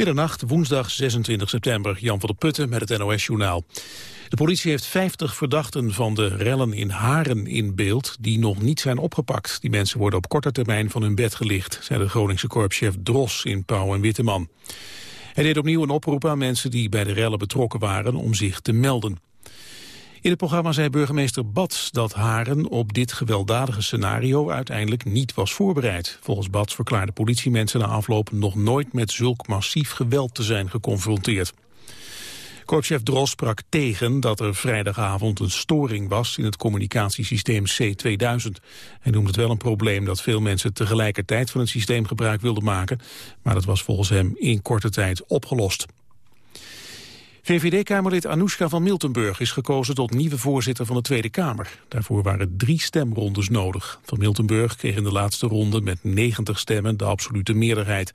Middernacht, woensdag 26 september. Jan van der Putten met het NOS-journaal. De politie heeft 50 verdachten van de rellen in Haren in beeld... die nog niet zijn opgepakt. Die mensen worden op korte termijn van hun bed gelicht... zei de Groningse korpschef Dros in Pauw en Witteman. Hij deed opnieuw een oproep aan mensen die bij de rellen betrokken waren... om zich te melden. In het programma zei burgemeester Bats dat Haren op dit gewelddadige scenario uiteindelijk niet was voorbereid. Volgens Bats verklaarden politiemensen na afloop nog nooit met zulk massief geweld te zijn geconfronteerd. Korpschef Dros sprak tegen dat er vrijdagavond een storing was in het communicatiesysteem C2000. Hij noemde het wel een probleem dat veel mensen tegelijkertijd van het systeem gebruik wilden maken, maar dat was volgens hem in korte tijd opgelost. VVD-kamerlid Anoushka van Miltenburg is gekozen tot nieuwe voorzitter van de Tweede Kamer. Daarvoor waren drie stemrondes nodig. Van Miltenburg kreeg in de laatste ronde met 90 stemmen de absolute meerderheid.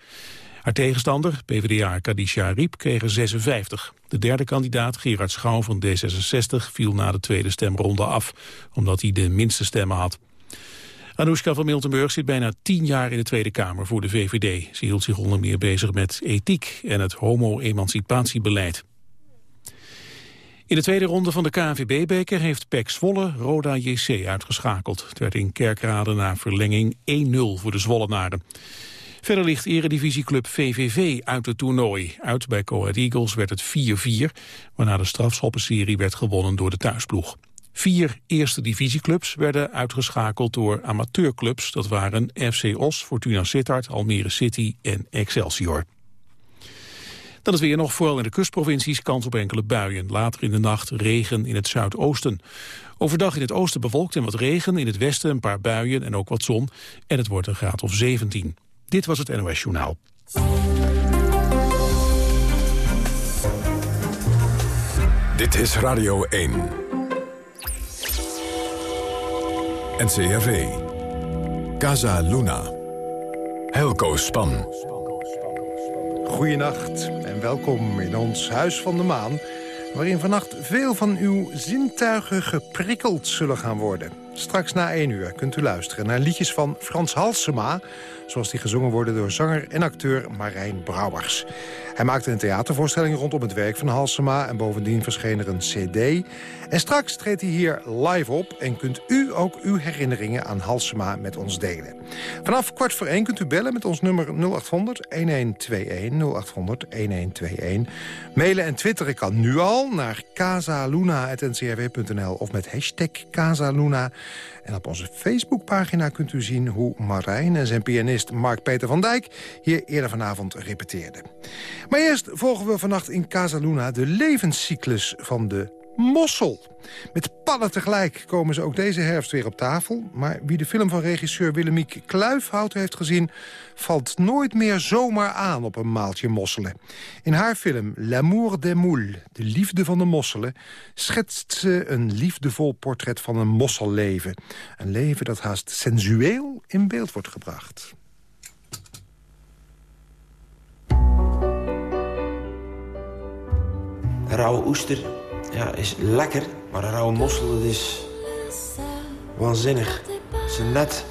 Haar tegenstander, PvdA Kadisha Riep, kreeg er 56. De derde kandidaat, Gerard Schouw van D66, viel na de tweede stemronde af, omdat hij de minste stemmen had. Anoushka van Miltenburg zit bijna tien jaar in de Tweede Kamer voor de VVD. Ze hield zich onder meer bezig met ethiek en het homo-emancipatiebeleid. In de tweede ronde van de KNVB-beker heeft PEC Zwolle Roda JC uitgeschakeld. Het werd in Kerkrade na verlenging 1-0 voor de Zwollenaren. Verder ligt eredivisieclub VVV uit het toernooi. Uit bij Coed Eagles werd het 4-4, waarna de strafschoppenserie werd gewonnen door de thuisploeg. Vier eerste divisieclubs werden uitgeschakeld door amateurclubs. Dat waren FC Os, Fortuna Sittard, Almere City en Excelsior. Dan is weer nog vooral in de kustprovincies kans op enkele buien. Later in de nacht regen in het zuidoosten. Overdag in het oosten bewolkt en wat regen, in het westen een paar buien en ook wat zon. En het wordt een graad of 17. Dit was het NOS Journaal. Dit is Radio 1. NCRV. Casa Luna. Helco Span. Goedenacht en welkom in ons Huis van de Maan... waarin vannacht veel van uw zintuigen geprikkeld zullen gaan worden. Straks na één uur kunt u luisteren naar liedjes van Frans Halsema... zoals die gezongen worden door zanger en acteur Marijn Brouwers. Hij maakte een theatervoorstelling rondom het werk van Halsema... en bovendien verscheen er een cd. En straks treedt hij hier live op... en kunt u ook uw herinneringen aan Halsema met ons delen. Vanaf kwart voor één kunt u bellen met ons nummer 0800-1121. 0800-1121. Mailen en twitteren kan nu al naar casaluna.ncrw.nl... of met hashtag Casaluna... En op onze Facebookpagina kunt u zien hoe Marijn en zijn pianist Mark-Peter van Dijk... hier eerder vanavond repeteerden. Maar eerst volgen we vannacht in Casaluna de levenscyclus van de mossel. Met padden tegelijk komen ze ook deze herfst weer op tafel. Maar wie de film van regisseur Willemiek Kluifhout heeft gezien... valt nooit meer zomaar aan op een maaltje mosselen. In haar film L'amour des moules, de liefde van de mosselen... schetst ze een liefdevol portret van een mosselleven. Een leven dat haast sensueel in beeld wordt gebracht. Rauwe oester ja, is lekker. Maar een rauwe mossel, dat is waanzinnig. Ze net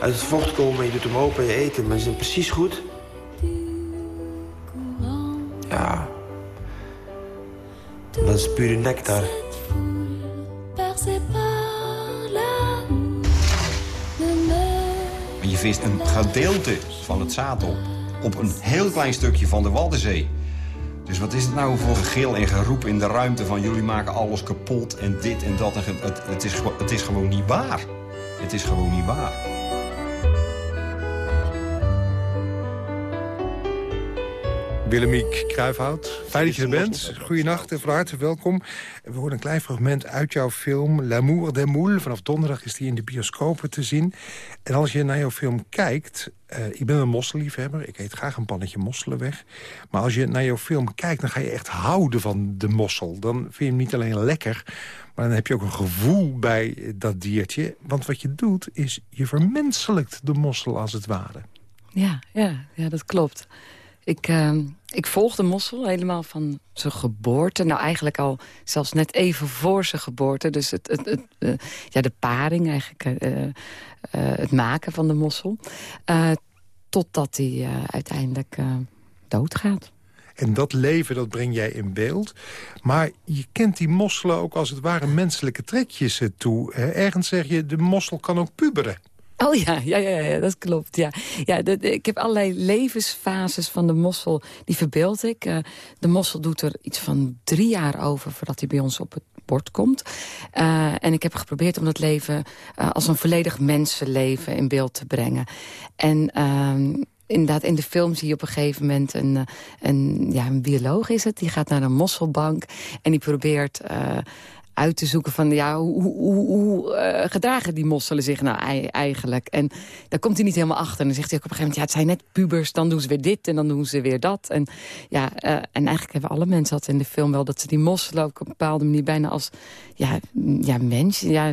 uit het vocht komen, je doet hem open en je eet hem. Maar ze zijn precies goed. Ja. Dat is pure nectar. Je vist een gedeelte van het zaad op. Op een heel klein stukje van de Waddenzee. Dus wat is het nou voor gegil en geroep in de ruimte van... jullie maken alles kapot en dit en dat. En het, het, is, het is gewoon niet waar. Het is gewoon niet waar. Willemiek Kruifhout, fijn dat je er bent. Goedenacht en van harte welkom. We horen een klein fragment uit jouw film L'amour des moules. Vanaf donderdag is die in de bioscopen te zien. En als je naar jouw film kijkt... Uh, ik ben een mosselliefhebber, ik eet graag een pannetje mosselen weg. Maar als je naar jouw film kijkt, dan ga je echt houden van de mossel. Dan vind je hem niet alleen lekker, maar dan heb je ook een gevoel bij dat diertje. Want wat je doet, is je vermenselijkt de mossel als het ware. Ja, ja, ja dat klopt. Ik, uh, ik volg de mossel helemaal van zijn geboorte. Nou, eigenlijk al zelfs net even voor zijn geboorte. Dus het, het, uh, ja, de paring eigenlijk, uh, het maken van de mossel. totdat hij uiteindelijk doodgaat. En dat leven, dat breng jij in beeld. Maar je kent die mosselen ook als het ware menselijke trekjes toe. Ergens zeg je, de mossel kan ook puberen. Oh ja, ja, ja, ja dat klopt. Ja. Ja, ik heb allerlei levensfases van de mossel, die verbeeld ik. Uh, de mossel doet er iets van drie jaar over voordat hij bij ons op het bord komt. Uh, en ik heb geprobeerd om dat leven uh, als een volledig mensenleven in beeld te brengen. En ehm, inderdaad, in de film zie je op een gegeven moment een, een, ja, een bioloog is het. Die gaat naar een mosselbank en die probeert uit te zoeken van ja, hoe, hoe, hoe uh, gedragen die mosselen zich nou eigenlijk. En daar komt hij niet helemaal achter. En dan zegt hij ook op een gegeven moment, ja, het zijn net pubers, dan doen ze weer dit en dan doen ze weer dat. En, ja, uh, en eigenlijk hebben alle mensen dat in de film wel, dat ze die mosselen ook op een bepaalde manier bijna als ja, ja, mensen, ja,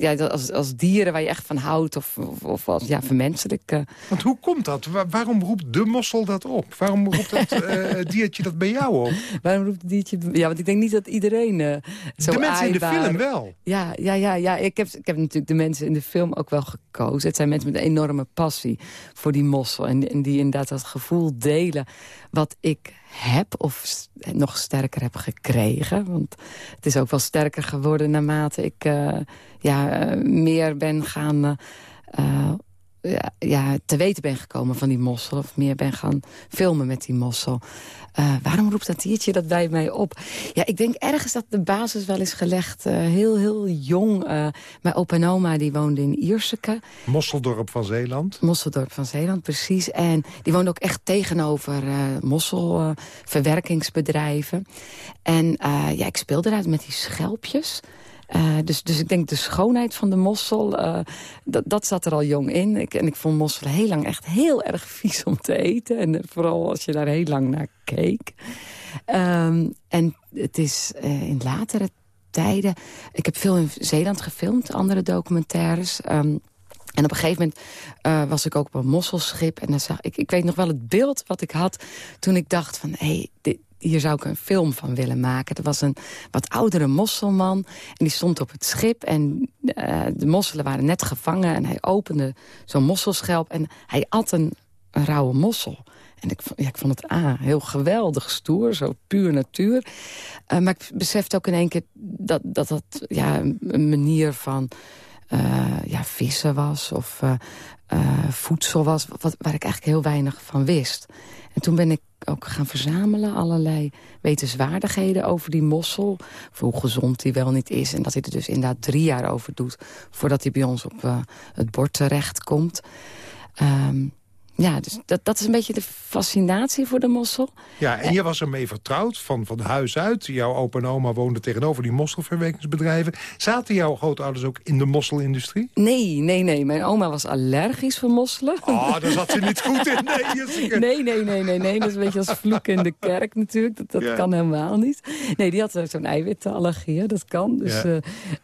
ja, als, als dieren waar je echt van houdt of, of, of als ja, vermenselijk. Uh. Want hoe komt dat? waarom roept de mossel dat op? Waarom roept dat diertje dat bij jou op? Waarom roept het diertje... Ja, want ik denk niet dat iedereen zo de mensen in de film wel. Ja, ja, ja, ja. Ik, heb, ik heb natuurlijk de mensen in de film ook wel gekozen. Het zijn mensen met een enorme passie voor die mossel. En, en die inderdaad dat gevoel delen wat ik heb of nog sterker heb gekregen. Want het is ook wel sterker geworden naarmate ik uh, ja, uh, meer ben gaan... Uh, ja, te weten ben gekomen van die mossel. Of meer ben gaan filmen met die mossel. Uh, waarom roept dat diertje dat bij mij op? Ja, ik denk ergens dat de basis wel is gelegd. Uh, heel, heel jong. Uh, mijn opa en oma die woonden in Ierseke. Mosseldorp van Zeeland. Mosseldorp van Zeeland, precies. En die woonden ook echt tegenover mosselverwerkingsbedrijven. en ja, ik speelde daar met die schelpjes... Uh, dus, dus ik denk de schoonheid van de mossel, uh, dat, zat er al jong in. Ik, en ik vond mossel heel lang echt heel erg vies om te eten. En vooral als je daar heel lang naar keek. Um, en het is in latere tijden... Ik heb veel in Zeeland gefilmd, andere documentaires... Um, en op een gegeven moment was ik ook op een mosselschip. En dan zag ik, ik weet nog wel het beeld wat ik had toen ik dacht van... hé, hey, hier zou ik een film van willen maken. Er was een wat oudere mosselman en die stond op het schip... en uh, de mosselen waren net gevangen en hij opende zo'n mosselschelp... en hij at een, rauwe mossel. En ik, ik vond het ah, heel geweldig stoer, zo puur natuur. Uh, maar ik besefte ook in één keer dat dat, dat ja, een manier van... Uh, ja, vissen was of voedsel was... Wat, waar ik eigenlijk heel weinig van wist. En toen ben ik ook gaan verzamelen. Allerlei wetenswaardigheden over die mossel. hoe gezond die wel niet is. En dat hij er dus inderdaad drie jaar over doet... voordat hij bij ons op het bord terecht komt. Um, ja, dus dat, dat is een beetje de fascinatie voor de mossel. Ja, en je was ermee vertrouwd van, van huis uit. Jouw opa en oma woonden tegenover die mosselverwerkingsbedrijven. Zaten jouw grootouders ook in de mosselindustrie? Nee, nee, nee. Mijn oma was allergisch voor mosselen. Oh, daar zat ze niet goed in. Nee, nee, nee, nee, nee, nee. Dat is een beetje als vloek in de kerk natuurlijk. Dat, dat kan helemaal niet. Nee, die had zo'n eiwitallergie. Dat kan. Dus, ja. uh,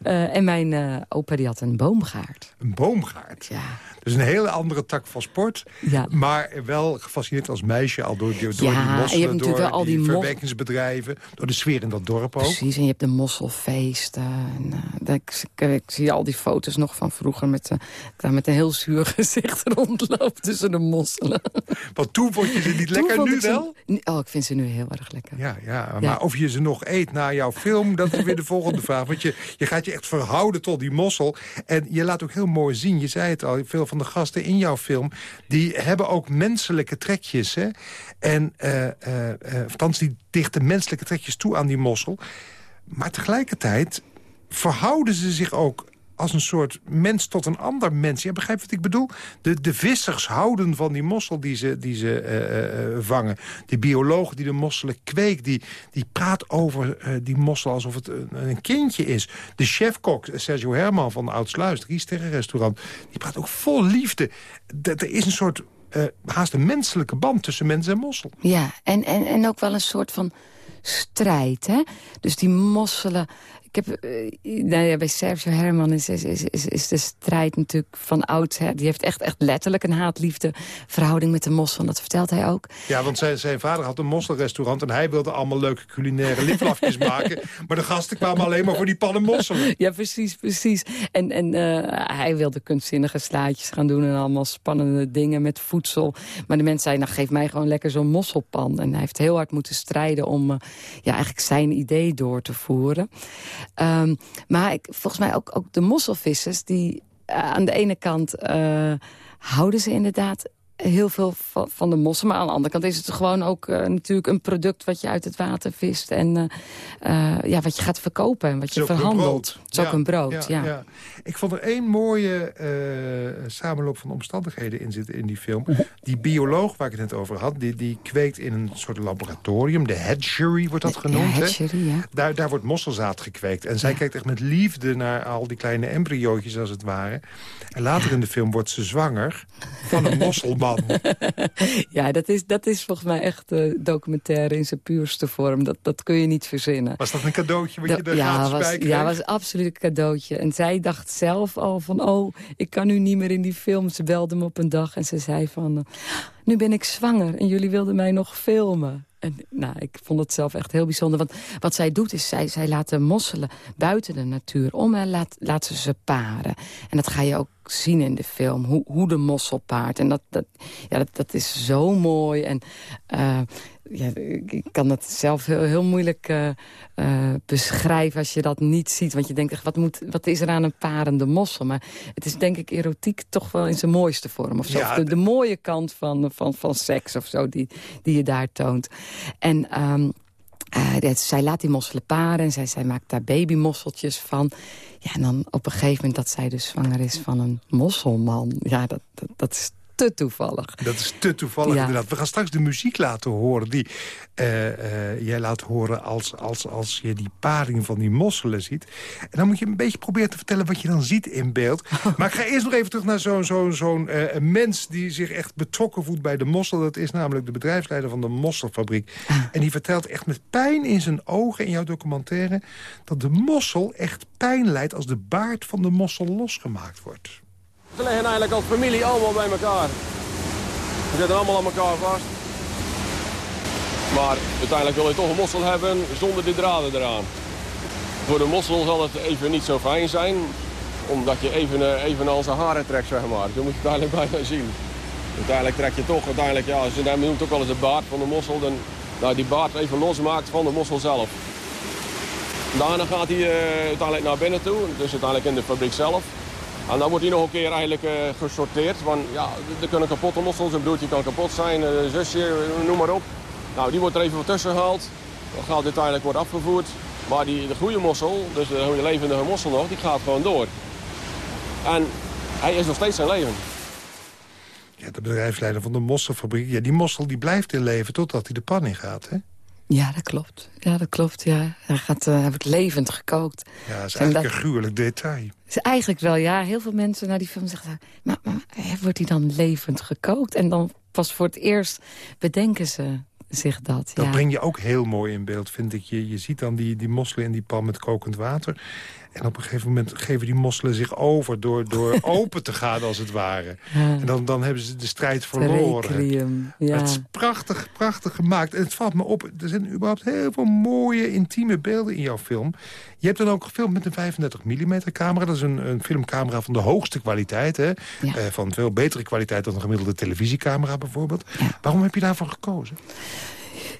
uh, en mijn uh, opa die had een boomgaard. Een boomgaard? Ja. Dus een hele andere tak van sport. Ja. Maar wel gefascineerd als meisje al door, door ja, die mosselen, door wel al die, die verwerkingsbedrijven. Door de sfeer in dat dorp ook. Precies, en je hebt de mosselfeesten. En, uh, ik, ik, zie al die foto's nog van vroeger met, uh, daar met een heel zuur gezicht rondloop tussen de mosselen. Want toen vond je ze niet lekker, nu wel? oh, ik vind ze nu heel erg lekker. Ja, ja, maar of je ze nog eet na jouw film, dat is weer de volgende vraag. Want je, je gaat je echt verhouden tot die mossel. En je laat ook heel mooi zien, je zei het al, veel van de gasten in jouw film... die hebben ook menselijke trekjes. Hè? En uh, uh, althans, die dichten menselijke trekjes toe aan die mossel. Maar tegelijkertijd verhouden ze zich ook als een soort mens tot een ander mens. Je begrijpt wat ik bedoel? De, de vissers houden van die mossel die ze, die ze uh, uh, vangen. De bioloog die de mosselen kweekt, die, die praat over die mossel alsof het een, een, kindje is. De chefkok, Sergio Herman van de Oudsluis, drie sterrenrestaurant... die praat ook vol liefde. er is een soort haast een menselijke band tussen mens en mossel. Ja, en, en, en ook wel een soort van strijd. Hè? Dus die mosselen ik heb, uh, nou ja, bij Sergio Herman is, is, is, is, de strijd natuurlijk van oudsher. Die heeft echt, echt letterlijk een haatliefde verhouding met de mossel. Dat vertelt hij ook. Ja, want zijn, zijn vader had een mosselrestaurant... en hij wilde allemaal leuke culinaire liflafjes maken. Maar de gasten kwamen alleen maar voor die pannen mosselen. Ja, precies, precies. En, en uh, hij wilde kunstzinnige slaatjes gaan doen... en allemaal spannende dingen met voedsel. Maar de mensen zeiden, nou geef mij gewoon lekker zo'n mosselpan. En hij heeft heel hard moeten strijden om uh, ja, eigenlijk zijn idee door te voeren. Um, maar ik, volgens mij ook, ook de mosselvissers... die uh, aan de ene kant houden ze inderdaad heel veel van, de mossen. Maar aan de andere kant is het gewoon ook uh, natuurlijk een product... wat je uit het water vist en uh, uh, ja, wat je gaat verkopen en wat je verhandelt. Het is ook een brood, ja, ja. Ik vond er één mooie samenloop van omstandigheden in zitten in die film. Die bioloog waar ik het net over had, die, die kweekt in een soort laboratorium. De hatchery wordt dat genoemd. Ja, hatchery, ja. Daar, daar wordt mosselzaad gekweekt. En zij kijkt echt met liefde naar al die kleine embryootjes als het ware. En later in de film wordt ze zwanger van een mosselman. ja, dat is, dat is volgens mij echt uh, documentaire in zijn puurste vorm. Dat, dat kun je niet verzinnen. Was dat een cadeautje wat je er ja, was, bij kreeg? Ja, was absoluut een cadeautje. En zij dacht zelf al van, oh, ik kan nu niet meer in die film. Ze belde me op een dag en ze zei van, uh, nu ben ik zwanger en jullie wilden mij nog filmen. En nou, ik vond het zelf echt heel bijzonder. Want wat zij doet is, zij, zij laat de mosselen buiten de natuur om... en laat, laat ze ze paren. En dat ga je ook zien in de film, hoe, hoe de mossel paart. En dat, dat, ja, dat, dat is zo mooi. En uh, ja, ik kan dat zelf heel, heel moeilijk uh, uh, beschrijven als je dat niet ziet. Want je denkt, wat, moet, wat is er aan een parende mossel? Maar het is denk ik erotiek toch wel in zijn mooiste vorm. Of zo. Ja, de, de, mooie kant van, van, van seks of zo, die, die je daar toont. En... Um, uh, zij laat die mosselen paren en zij, zij maakt daar babymosseltjes van. Ja, en dan op een gegeven moment dat zij dus zwanger is van een mosselman. Ja, dat, dat, dat is te toevallig. Dat is te toevallig, inderdaad. We gaan straks de muziek laten horen die uh, uh, jij laat horen als, als, als je die paring van die mosselen ziet. En dan moet je een beetje proberen te vertellen wat je dan ziet in beeld. Maar ik ga eerst nog even terug naar zo'n zo'n zo'n uh, mens die zich echt betrokken voelt bij de mossel. Dat is namelijk de bedrijfsleider van de mosselfabriek. Ah. En die vertelt echt met pijn in zijn ogen in jouw documentaire... dat de mossel echt pijn leidt als de baard van de mossel losgemaakt wordt. Ze liggen eigenlijk als familie allemaal bij elkaar. We zitten allemaal aan elkaar vast. Maar uiteindelijk wil je toch een mossel hebben zonder die draden eraan. Voor de mossel zal het even niet zo fijn zijn, omdat je even, eh, even aan zijn haren trekt, zeg maar. Dat moet je uiteindelijk bijna zien. Uiteindelijk trek je toch, uiteindelijk, ja, ze noemt ook wel eens de baard van de mossel, dan nou, die baard even losmaakt van de mossel zelf. Daarna gaat hij uh, uiteindelijk naar binnen toe, dus uiteindelijk in de fabriek zelf. En dan wordt hij nog een keer eigenlijk uh, gesorteerd. Want ja, er kunnen kapotte mossels, een broertje kan kapot zijn, een zusje, noem maar op. Nou, die wordt er even tussen gehaald. Dan gaat uiteindelijk wordt afgevoerd. Maar die, de goede mossel, dus de, levende mossel nog, die gaat gewoon door. En hij is nog steeds zijn leven. Ja, de bedrijfsleider van de mosselfabriek. Ja, die mossel die blijft in leven totdat hij de pan in gaat, hè? Ja, dat klopt. Ja, dat klopt, ja. Hij, gaat, uh, levend gekookt. Ja, dat is eigenlijk een gruwelijk detail. Is eigenlijk wel, ja. Heel veel mensen naar die film zeggen... maar, maar wordt hij dan levend gekookt? En dan pas voor het eerst bedenken ze zich dat. Dat breng je ook heel mooi in beeld, vind ik. Je, je ziet dan die, die mosselen in die pan met kokend water. En op een gegeven moment geven die mosselen zich over... door, door open te gaan, als het ware. En dan, dan hebben ze de strijd verloren. Ja. Het is prachtig, prachtig gemaakt. En het valt me op, er zijn überhaupt heel veel mooie, intieme beelden in jouw film. Je hebt dan ook gefilmd met een 35 mm camera. Dat is een, een filmcamera van de hoogste kwaliteit. Hè? Uh, van veel betere kwaliteit dan een gemiddelde televisiecamera bijvoorbeeld. Waarom heb je daarvoor gekozen?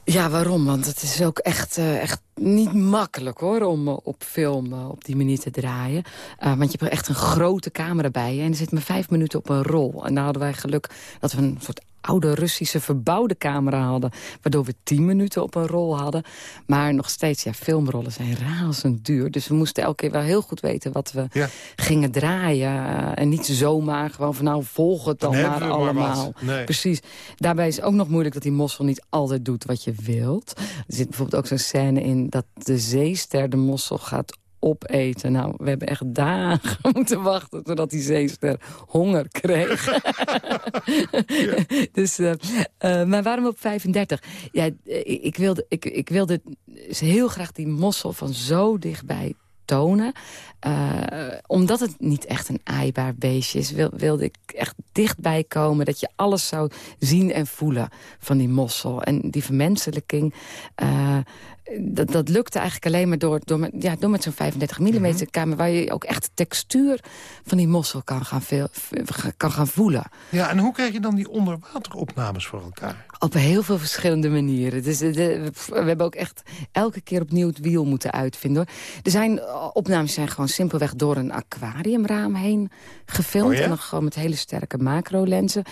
Ja, waarom? Want het is ook echt, uh, echt niet makkelijk hoor, om uh, op film uh, op die manier te draaien. want je hebt echt een grote camera bij je en er zit maar vijf minuten op een rol. En daar hadden wij geluk dat we een soort oude Russische verbouwde camera hadden. Waardoor we tien minuten op een rol hadden. Maar nog steeds, ja, filmrollen zijn razend duur. Dus we moesten elke keer wel heel goed weten wat we gingen draaien. En niet zomaar gewoon van nou volg het dan, maar allemaal. Precies. Daarbij is ook nog moeilijk dat die mossel niet altijd doet wat je wilt. Er zit bijvoorbeeld ook zo'n scène in dat de zeester de mossel gaat opeten. Nou, we hebben echt dagen moeten wachten totdat die zeester honger kreeg. dus, uh, uh, maar waarom op 35? Ja, ik, ik, wilde, ik, ik wilde heel graag die mossel van zo dichtbij tonen. Uh, omdat het niet echt een aaibaar beestje is... Wil, wilde ik echt dichtbij komen dat je alles zou zien en voelen van die mossel. En die vermenselijking... Uh, dat, dat lukte eigenlijk alleen maar door, door, met, ja, door met zo'n 35 mm mm camera... waar je ook echt de textuur van die mossel kan gaan, veel, kan gaan voelen. Ja, en hoe krijg je dan die onderwateropnames voor elkaar? Op heel veel verschillende manieren. Dus de, we hebben ook echt elke keer opnieuw het wiel moeten uitvinden. Hoor. Er zijn opnames zijn gewoon simpelweg door een aquariumraam heen gefilmd. Oh en dan gewoon met hele sterke macrolenzen.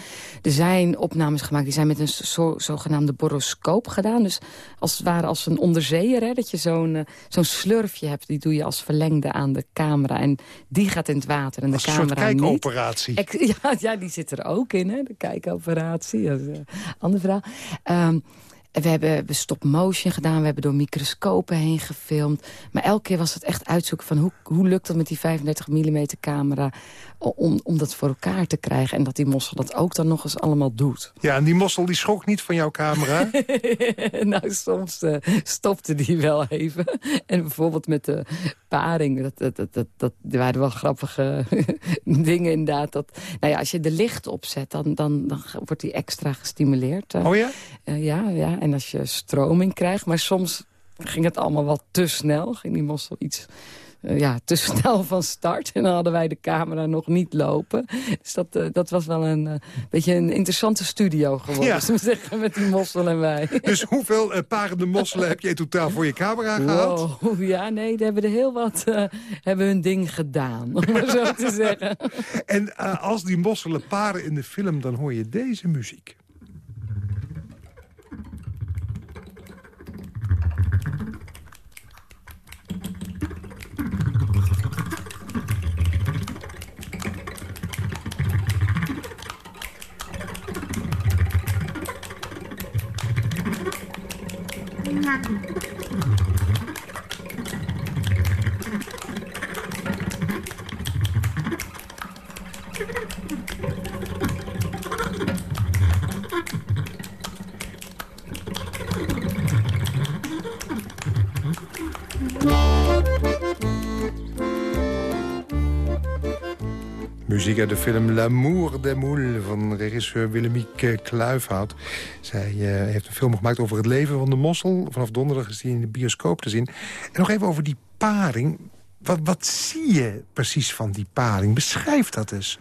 Er zijn opnames gemaakt die zijn met een zo, zogenaamde boroscoop gedaan. Dus als het ware als een onderzeeër. Hè, dat je zo'n uh, zo'n slurfje hebt. Die doe je als verlengde aan de camera. En die gaat in het water. En de camera een soort kijkoperatie. Niet. Ja, ja, die zit er ook in. Hè, de kijkoperatie. Dat is een andere verhaal. Um, we hebben stop-motion gedaan, we hebben door microscopen heen gefilmd. Maar elke keer was het echt uitzoeken van hoe, hoe lukt het met die 35 mm camera... Om, om dat voor elkaar te krijgen. En dat die mossel dat ook dan nog eens allemaal doet. Ja, en die mossel die schrok niet van jouw camera? nou, soms uh, stopte die wel even. en bijvoorbeeld met de paring, dat, dat, dat, dat, dat waren wel grappige dingen inderdaad. Dat, nou ja, als je de licht opzet, dan, dan, dan wordt die extra gestimuleerd. Uh, oh ja? Uh, ja, ja, en als je stroming krijgt. Maar soms ging het allemaal wat te snel. Ging die mossel iets uh, ja, te snel van start. En dan hadden wij de camera nog niet lopen. Dus dat, uh, dat was wel een uh, beetje een interessante studio geworden. Ja. Zeggen, met die mossel en wij. Dus hoeveel parende mosselen heb je in totaal voor je camera gehad? Wow, ja, nee, daar hebben er heel wat hebben hun ding gedaan. Om maar zo te zeggen. En als die mosselen paren in de film, dan hoor je deze muziek. понятно. Muziek uit de film L'amour des moules van regisseur Willemiek Kluifhout. Zij uh, heeft een film gemaakt over het leven van de mossel. Vanaf donderdag is die in de bioscoop te zien. En nog even over die paring. Wat, wat zie je precies van die paring? Beschrijf dat eens.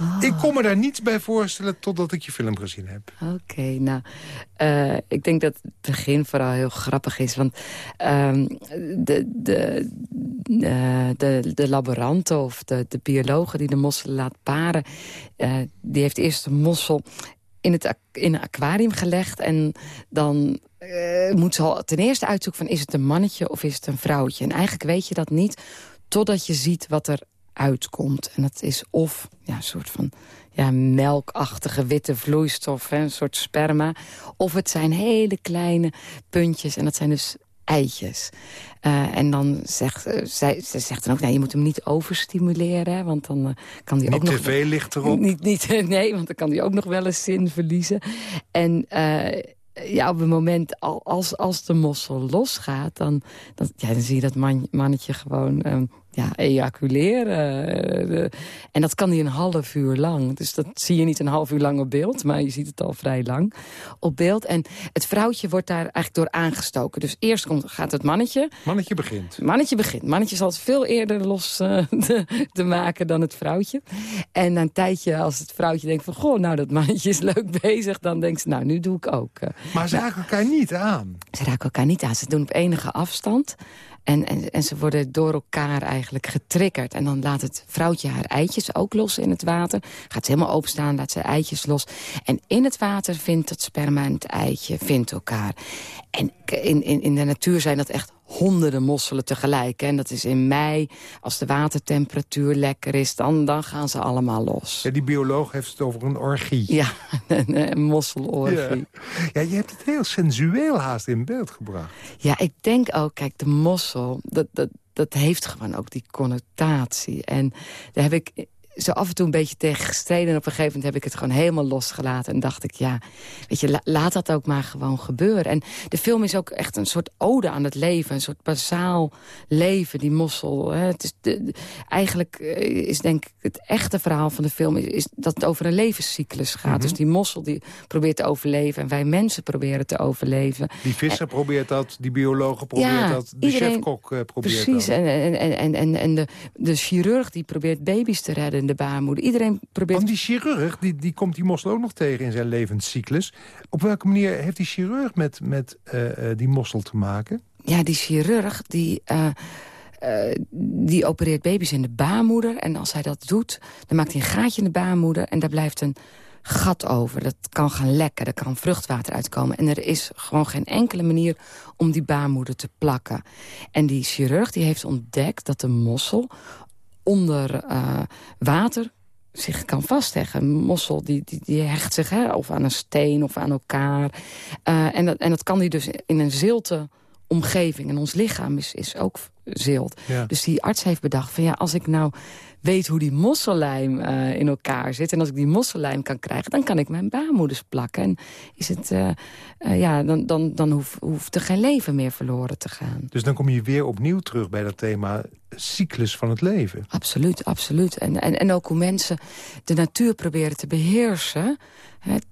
Oh. Ik kon me daar niets bij voorstellen totdat ik je film gezien heb. Oké, nou, uh, ik denk dat het begin vooral heel grappig is. Want um, de, de, uh, de, de laboranten of de, de biologen die de mosselen laat paren... Uh, die heeft eerst de mossel in, het, in een aquarium gelegd. En dan uh, moet ze al ten eerste uitzoeken van is het een mannetje of is het een vrouwtje. En eigenlijk weet je dat niet totdat je ziet wat er uitkomt. En dat is of ja, een soort van ja, melkachtige witte vloeistof, hè, een soort sperma. Of het zijn hele kleine puntjes en dat zijn dus eitjes. Uh, en dan zegt uh, zij, ze zegt dan ook, nou, je moet hem niet overstimuleren, want dan uh, kan hij ook nog... Niet te veel licht erop? Niet, niet, nee, want dan kan hij ook nog wel eens zin verliezen. En ja, op het moment als, als de mossel losgaat, dan, dan, ja, dan zie je dat man, mannetje gewoon um, ja, ejaculeren. en dat kan hij een half uur lang. Dus dat zie je niet een half uur lang op beeld, maar je ziet het al vrij lang op beeld. En het vrouwtje wordt daar eigenlijk door aangestoken. Dus eerst komt, gaat het mannetje. Mannetje begint. Mannetje begint. Mannetje zal het veel eerder los uh, te, te, maken dan het vrouwtje. En na een tijdje, als het vrouwtje denkt van... goh, nou, dat mannetje is leuk bezig, dan denkt ze, nou, nu doe ik ook. Uh, maar ze nou, raken elkaar niet aan. Ze raken elkaar niet aan. Ze doen op enige afstand. En, en, en ze worden door elkaar eigenlijk getriggerd. En dan laat het vrouwtje haar eitjes ook los in het water. Gaat ze helemaal openstaan, laat ze eitjes los. En in het water vindt het sperma en het eitje vindt elkaar. En in, in, in de natuur zijn dat echt honderden mosselen tegelijk. En dat is in mei, als de watertemperatuur lekker is... dan, dan gaan ze allemaal los. Ja, die bioloog heeft het over een orgie. Ja, een, een mosselorgie. Ja. ja, je hebt het heel sensueel haast in beeld gebracht. Ja, ik denk ook, kijk, de mossel... dat, dat, dat heeft gewoon ook die connotatie. En daar heb ik zo af en toe een beetje tegen gestreden. En op een gegeven moment heb ik het gewoon helemaal losgelaten. En dacht ik, ja, weet je, laat dat ook maar gewoon gebeuren. En de film is ook echt een soort ode aan het leven. Een soort bazaal leven, die mossel. Hè. Het is de, eigenlijk is denk ik het echte verhaal van de film... is, is dat het over een levenscyclus gaat. Mhm. Dus die mossel die probeert te overleven. En wij mensen proberen te overleven. Die visser probeert dat, die biologen probeert dat. De chefkok uh, probeert precies, dat. Precies, en, en, en, en de, de chirurg die probeert baby's te redden de baarmoeder. Iedereen probeert... Want die chirurg, die, die komt die mossel ook nog tegen in zijn levenscyclus. Op welke manier heeft die chirurg met, met uh, die mossel te maken? Ja, die chirurg, die... Uh, uh, die opereert baby's in de baarmoeder. En als hij dat doet, dan maakt hij een gaatje in de baarmoeder... en daar blijft een gat over. Dat kan gaan lekken, er kan vruchtwater uitkomen. En er is gewoon geen enkele manier om die baarmoeder te plakken. En die chirurg die heeft ontdekt dat de mossel onder uh, water zich kan vastleggen. Een mossel die, die, die hecht zich hè, of aan een steen of aan elkaar. Uh, en, dat, en dat kan die dus in een zilte omgeving. En ons lichaam is, is ook zilt. Dus die arts heeft bedacht van ja, als ik nou weet hoe die mossellijm uh, in elkaar zit... en als ik die mossellijm kan krijgen, dan kan ik mijn baarmoeders plakken. En is het, uh, uh, ja, dan, dan, dan hoeft, hoeft er geen leven meer verloren te gaan. Dus dan kom je weer opnieuw terug bij dat thema cyclus van het leven. Absoluut, absoluut. En, en, en ook hoe mensen de natuur proberen te beheersen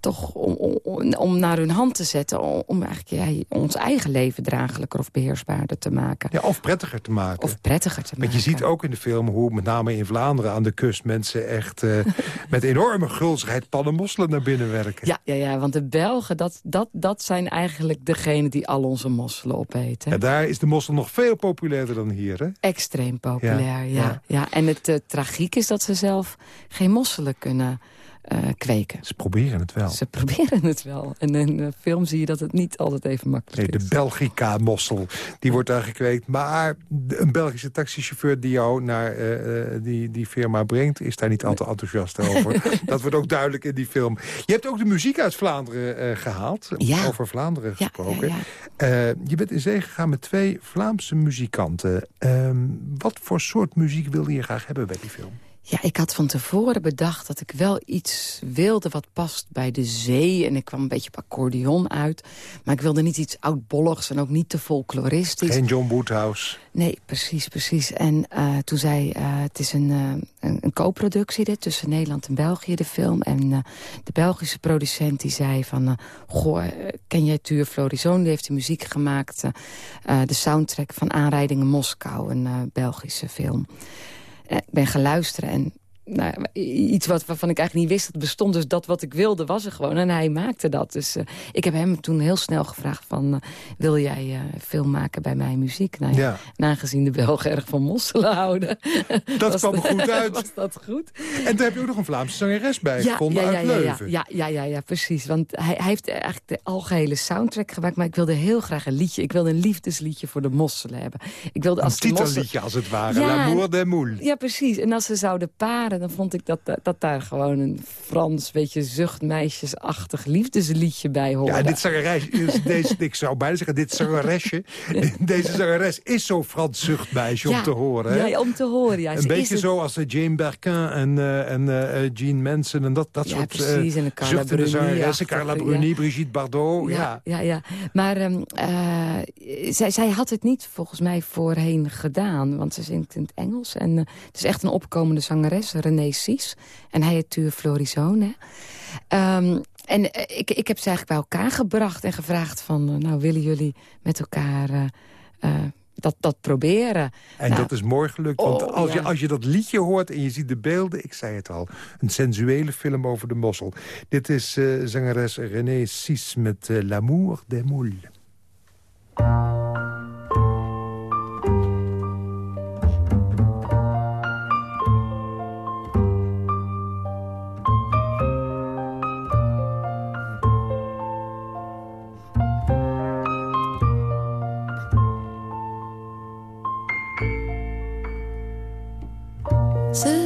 toch om, om, om, naar hun hand te zetten... om eigenlijk ja, ons eigen leven draaglijker of beheersbaarder te maken. Ja, of prettiger te maken. Of prettiger te Want maken. je ziet ook in de film hoe met name in Vlaanderen aan de kust... mensen echt uh, met enorme gulzigheid pannenmosselen naar binnen werken. Ja, ja, ja want de Belgen, dat, dat, dat zijn eigenlijk degenen die al onze mosselen opeten. Ja, daar is de mossel nog veel populairder dan hier, hè? Extreem populair, ja. ja, ja. En het uh, tragiek is dat ze zelf geen mosselen kunnen uh, kweken. Ze proberen het wel. Ze proberen het wel. En in de film zie je dat het niet altijd even makkelijk nee, is. De Belgica-mossel, die wordt daar gekweekt. Maar een Belgische taxichauffeur die jou naar uh, die, die firma brengt... is daar niet al te enthousiast over. dat wordt ook duidelijk in die film. Je hebt ook de muziek uit Vlaanderen uh, gehaald. Ja. Over Vlaanderen ja, gesproken. Ja, je bent in zee gegaan met twee Vlaamse muzikanten. Ehm, wat voor soort muziek wilde je graag hebben bij die film? Ja, ik had van tevoren bedacht dat ik wel iets wilde wat past bij de zee. En ik kwam een beetje op accordeon uit. Maar ik wilde niet iets oudbolligs en ook niet te folkloristisch. Geen John Woodhouse. Nee, precies, precies. En uh, toen zei, uh, het is een, uh, een, een co-productie dit tussen Nederland en België, de film. En de Belgische producent die zei van, goh, ken jij Tuur Florison? Die heeft de muziek gemaakt, de soundtrack van Aanrijdingen Moskou, een Belgische film. Ik ben gaan luisteren en nou, iets wat, waarvan ik eigenlijk niet wist dat het bestond. Dus dat wat ik wilde was er gewoon. En hij maakte dat. Dus uh, ik heb hem toen heel snel gevraagd van... Uh, wil jij uh, film maken bij mijn muziek? Nou, ja. De Belgen erg van mosselen houden... Dat kwam goed uit. was dat goed. En daar heb je ook nog een Vlaamse zangeres bij ja, gevonden ja, ja, uit Leuven. Ja, ja, ja, ja, precies. Want hij, hij, heeft eigenlijk de algehele soundtrack gemaakt. Maar ik wilde heel graag een liedje. Ik wilde een liefdesliedje voor de mosselen hebben. Ik wilde als een titelliedje mosselen... als het ware. L'amour des moules. Ja, precies. En als ze zouden paren dan vond ik dat, dat daar gewoon een Frans, beetje zuchtmeisjesachtig liefdesliedje bij hoorde. Ja, dit zangeres, deze, ik zou bijna zeggen, dit zangeresje, deze zangeres is zo Frans zuchtmeisje ja, om te horen. Hè? Ja, om te horen, ja. Een beetje zo als Jane Birkin en, uh, en uh, Jean Mensen en dat, dat ja, soort precies, en uh, zuchtende zangeressen. Carla Bruni, Brigitte Bardot, ja. Ja, ja, ja. Maar um, zij, zij had het niet volgens mij voorheen gedaan, want ze zingt in het Engels. En het is echt een opkomende zangeres, René Cies. En hij heet Tuur Florizone. Um, en uh, ik, ik heb ze eigenlijk bij elkaar gebracht en gevraagd van... Uh, nou, willen jullie met elkaar uh, dat, dat proberen? En nou, dat is mooi gelukt, want oh, als, ja. je, als je dat liedje hoort en je ziet de beelden... ik zei het al, een sensuele film over de mossel. Dit is zangeres René Cies met L'amour des moules. Sư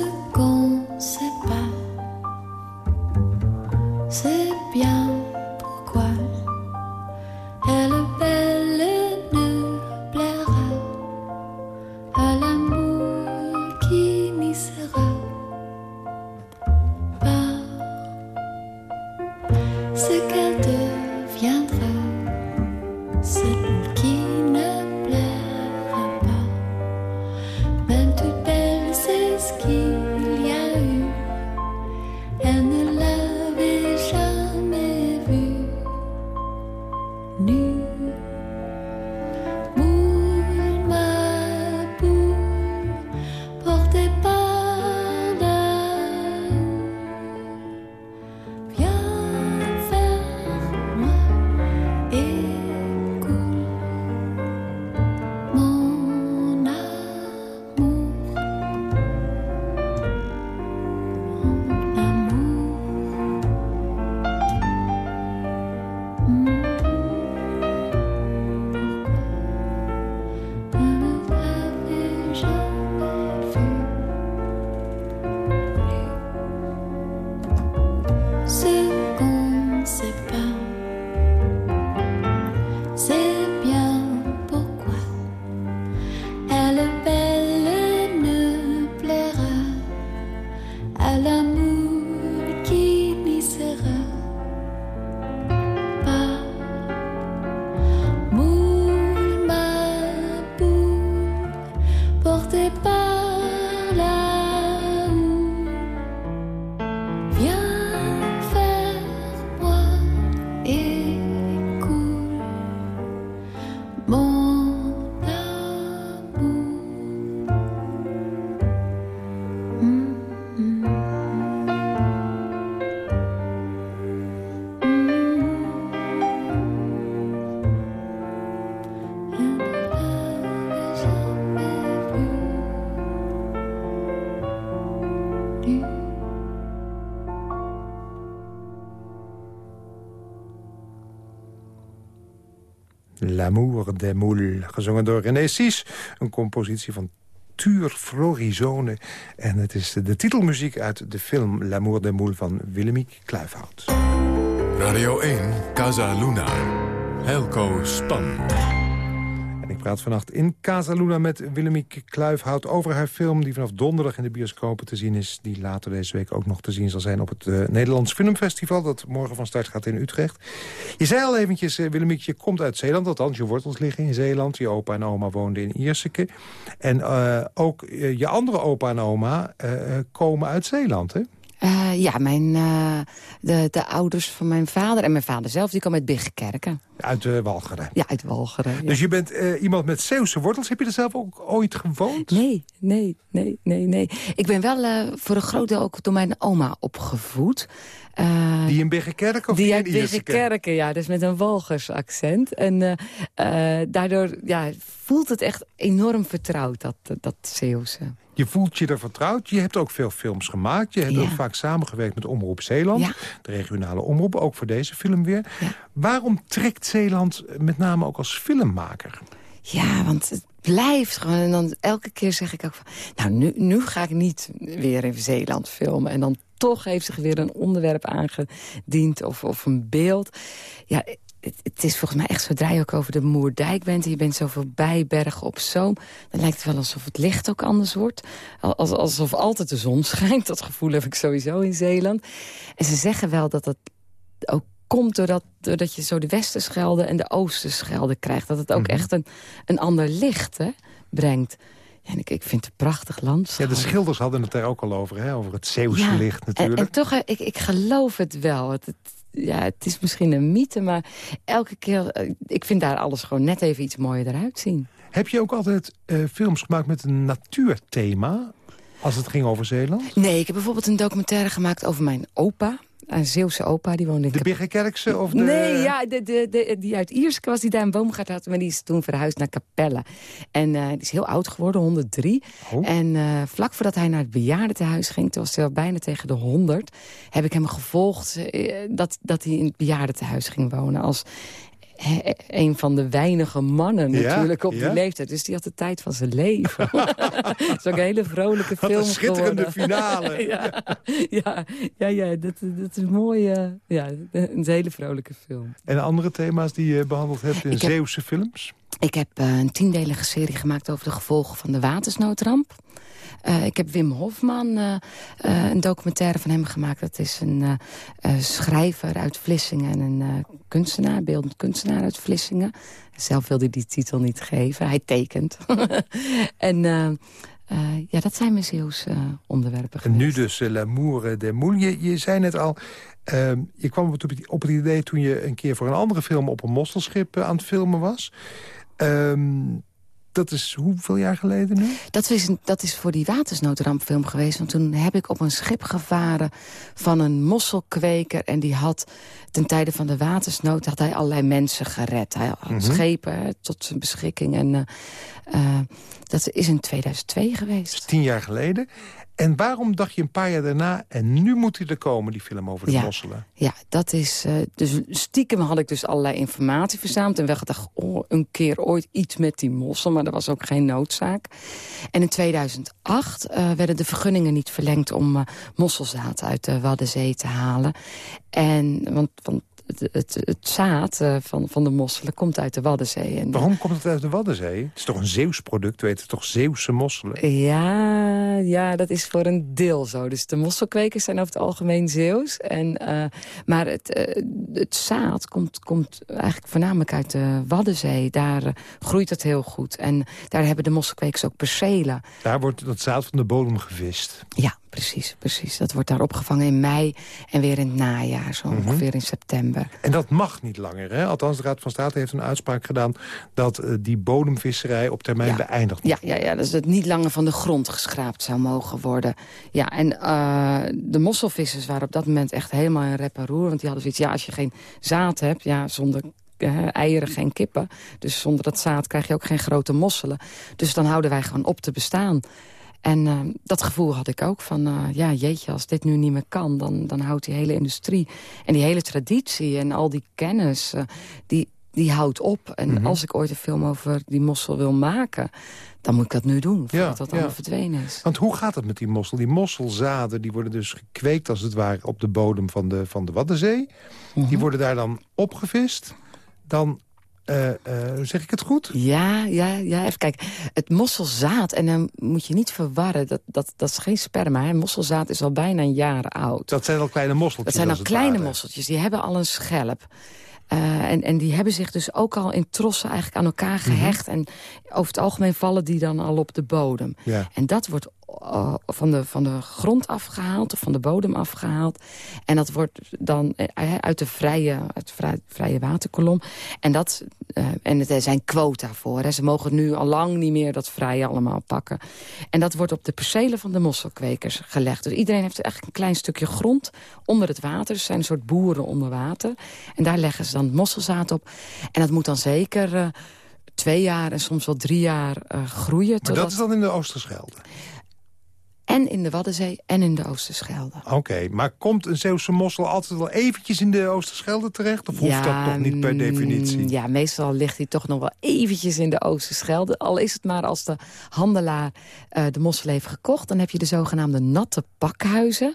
L'amour des moules, gezongen door René. Een compositie van Tuur Florizone. En het is de titelmuziek uit de film L'amour des moules van Willemiek Kluifhout. Radio 1, Casa Luna. Helco Span praat vannacht in Casaluna met Willemiek Kluifhout over haar film... die vanaf donderdag in de bioscopen te zien is. Die later deze week ook nog te zien zal zijn op het uh, Nederlands Filmfestival... dat morgen van start gaat in Utrecht. Je zei al eventjes, uh, je komt uit Zeeland. Althans, je wortels liggen in Zeeland. Je opa en oma woonden in Ierseke. En uh, ook je andere opa en oma komen uit Zeeland, hè? Uh, ja, mijn, uh, de, de ouders van mijn vader en mijn vader zelf... die komen uit Biggenkerken. Uit uh, Walcheren? Ja, uit Walcheren. Ja. Dus je bent iemand met Zeeuwse wortels. Heb je er zelf ook ooit gewoond? Nee, nee, nee, nee, nee. Ik ben wel voor een groot deel ook door mijn oma opgevoed. Die in Biggenkerken of die, die in Biggenkerken, ja. Dus met een Walgers accent. En daardoor ja, voelt het echt enorm vertrouwd, dat, dat Zeeuwse. Je voelt je er vertrouwd. Je hebt ook veel films gemaakt. Je hebt ook vaak samengewerkt met Omroep Zeeland. De regionale omroep, ook voor deze film weer. Waarom trekt Zeeland met name ook als filmmaker? Ja, want het blijft gewoon. En dan elke keer zeg ik ook van... Nou, nu, nu ga ik niet weer in Zeeland filmen. En dan toch heeft zich weer een onderwerp aangediend of, of een beeld. Ja, het, is volgens mij echt zodra je ook over de Moerdijk bent... en je bent zo voorbij Bergen op Zoom... dan lijkt het wel alsof het licht ook anders wordt. Als, alsof altijd de zon schijnt. Dat gevoel heb ik sowieso in Zeeland. En ze zeggen wel dat dat ook komt doordat, doordat je zo de Westerschelde en de Oosterschelde krijgt. Dat het ook mhm. echt een, een ander licht hè, brengt. Ja, en ik, ik vind het een prachtig landschap. Ja, de schilders hadden het er ook al over, hè? over het Zeeuwse licht natuurlijk. En, en toch, ik, ik geloof het wel. Het, ja, het is misschien een mythe, maar elke keer... Eh, ik vind daar alles gewoon net even iets mooier eruit zien. Heb je ook altijd uh, films gemaakt met een natuurthema... als het ging over Zeeland? Nee, ik heb bijvoorbeeld een documentaire gemaakt over mijn opa een Zeeuwse opa. Die woonde in de Biggenkerkse? Of de... Nee, ja, de, de, de, die uit Ierske was, die daar een boomgaard had. Maar die is toen verhuisd naar Capelle. En uh, die is heel oud geworden, 103. Oh. En uh, vlak voordat hij naar het bejaardentehuis ging... toen was hij al bijna tegen de 100... heb ik hem gevolgd uh, dat, dat hij in het bejaardentehuis ging wonen. Als een van de weinige mannen natuurlijk op die leeftijd. Dus die had de tijd van zijn leven. dat is ook een hele vrolijke film een schitterende finale. ja, ja, ja, ja, dat, dat is mooi. Uh, ja, een hele vrolijke film. En andere thema's die je behandeld hebt in Zeeuwse films? Ik heb uh, een tiendelige serie gemaakt over de gevolgen van de watersnoodramp. Uh, ik heb Wim Hofman, uh, uh, een documentaire van hem gemaakt. Dat is een schrijver uit Vlissingen en een kunstenaar, beeldend kunstenaar uit Vlissingen. Zelf wilde hij die titel niet geven. Hij tekent. en Eh, ja, dat zijn mijn Zeeuwse uh, onderwerpen En nu dus uh, L'amour des moules. Je, je zei net al, uh, je kwam op het, op het, idee toen je een keer voor een andere film... op een mosselschip aan het filmen was. Um, dat is hoeveel jaar geleden nu? Dat is, dat is voor die watersnoodrampfilm geweest. Want toen heb ik op een schip gevaren van een mosselkweker. En die had ten tijde van de watersnood had hij allerlei mensen gered. Hij had mm schepen tot zijn beschikking. En uh, uh, dat is in 2002 geweest. Dat is tien jaar geleden. En waarom dacht je een paar jaar daarna... en nu moet hij er komen, die film over de ja, mosselen? Ja, dat is... Uh, dus stiekem had ik dus allerlei informatie verzameld... en we gedacht, oh, een keer ooit iets met die mossel... maar dat was ook geen noodzaak. En in 2008 uh, werden de vergunningen niet verlengd... om uh, mosselzaad uit de Waddenzee te halen. En, want, want het, het, het, zaad uh, van, van de mosselen komt uit de Waddenzee. En, Waarom komt het uit de Waddenzee? Het is toch een Zeeuws product, weet je, toch Zeeuwse mosselen? Ja, ja, dat is voor een deel zo. Dus de mosselkwekers zijn over het algemeen Zeeuws. En, uh, maar het, uh, het zaad komt, komt eigenlijk voornamelijk uit de Waddenzee. Daar groeit het heel goed. En daar hebben de mosselkwekers ook percelen. Daar wordt dat zaad van de bodem gevist? Ja, precies, precies. Dat wordt daar opgevangen in mei en weer in het najaar, zo mm -hmm. ongeveer in september. En dat mag niet langer, hè? Althans, de Raad van State heeft een uitspraak gedaan... dat uh, die bodemvisserij op termijn ja. beëindigd moet. Ja, ja, ja, dus het niet langer van de grond geschraapt zou mogen worden. Ja, en uh, de mosselvissers waren op dat moment echt helemaal in rep en roer. Want die hadden zoiets, ja, als je geen zaad hebt, ja, zonder uh, eieren geen kippen. Dus zonder dat zaad krijg je ook geen grote mosselen. Dus dan houden wij gewoon op te bestaan. En uh, dat gevoel had ik ook van, uh, ja jeetje, als dit nu niet meer kan... dan, dan houdt die hele industrie en die hele traditie en al die kennis... Uh, die, die houdt op. En mm -hmm. als ik ooit een film over die mossel wil maken... dan moet ik dat nu doen, voordat ja, dat allemaal ja. verdwenen is. Want hoe gaat het met die mossel? Die mosselzaden die worden dus gekweekt als het ware... op de bodem van de, van de Waddenzee. Mm -hmm. Die worden daar dan opgevist. Dan uh, uh, zeg ik het goed? Ja, ja, ja. Even kijken. Het mosselzaad, en dan moet je niet verwarren... dat, dat, dat is geen sperma. Hè. Mosselzaad is al bijna een jaar oud. Dat zijn al kleine mosseltjes? Dat zijn al kleine ware. mosseltjes. Die hebben al een schelp. Uh, en, en die hebben zich dus ook al in trossen eigenlijk aan elkaar gehecht. Mm -hmm. En over het algemeen vallen die dan al op de bodem. Ja. En dat wordt van, de, van de grond afgehaald of van de bodem afgehaald. En dat wordt dan uh, uit de vrije, uit de vrije, vrije waterkolom. En, dat, uh, en er zijn quota voor. Hè. Ze mogen nu al lang niet meer dat vrije allemaal pakken. En dat wordt op de percelen van de mosselkwekers gelegd. Dus iedereen heeft eigenlijk een klein stukje grond onder het water. Dus zijn een soort boeren onder water. En daar leggen ze dan mosselzaad op. En dat moet dan zeker uh, twee jaar en soms wel drie jaar uh, groeien. Maar totdat... dat is dan in de Oosterschelde? En in de Waddenzee en in de Oosterschelde. Oké, okay, maar komt een Zeeuwse mossel altijd wel eventjes in de Oosterschelde terecht? Of hoeft ja, dat toch niet per definitie? Ja, meestal ligt hij toch nog wel eventjes in de Oosterschelde. Al is het maar als de handelaar uh, de mossel heeft gekocht. Dan heb je de zogenaamde natte pakhuizen.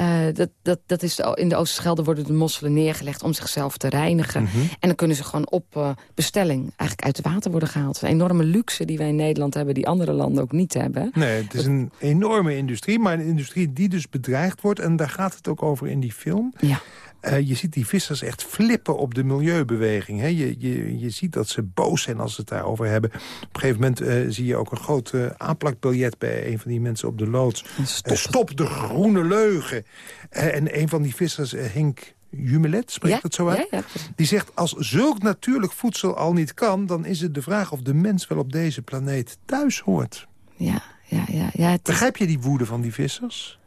Uh, dat, dat, dat is de, in de Oosterschelde worden de mosselen neergelegd om zichzelf te reinigen. Mhm. Mm -hmm. En dan kunnen ze gewoon op uh, bestelling eigenlijk uit het water worden gehaald. Een enorme luxe die wij in Nederland hebben, die andere landen ook niet hebben. Nee, het is een enorme industrie, maar een industrie die dus bedreigd wordt. En daar gaat het ook over in die film. Ja. Uh, je ziet die vissers echt flippen op de milieubeweging. Hè? Je, je, je ziet dat ze boos zijn als ze het daarover hebben. Op een gegeven moment uh, zie je ook een groot uh, aanplakbiljet... bij een van die mensen op de loods. Stop, stop de groene leugen. en een van die vissers, Henk Jumelet, spreekt ja? dat zo uit? Ja, ja. Die zegt, als zulk natuurlijk voedsel al niet kan... dan is het de vraag of de mens wel op deze planeet thuis hoort. Ja, ja, ja. ja het Begrijp je die woede van die vissers?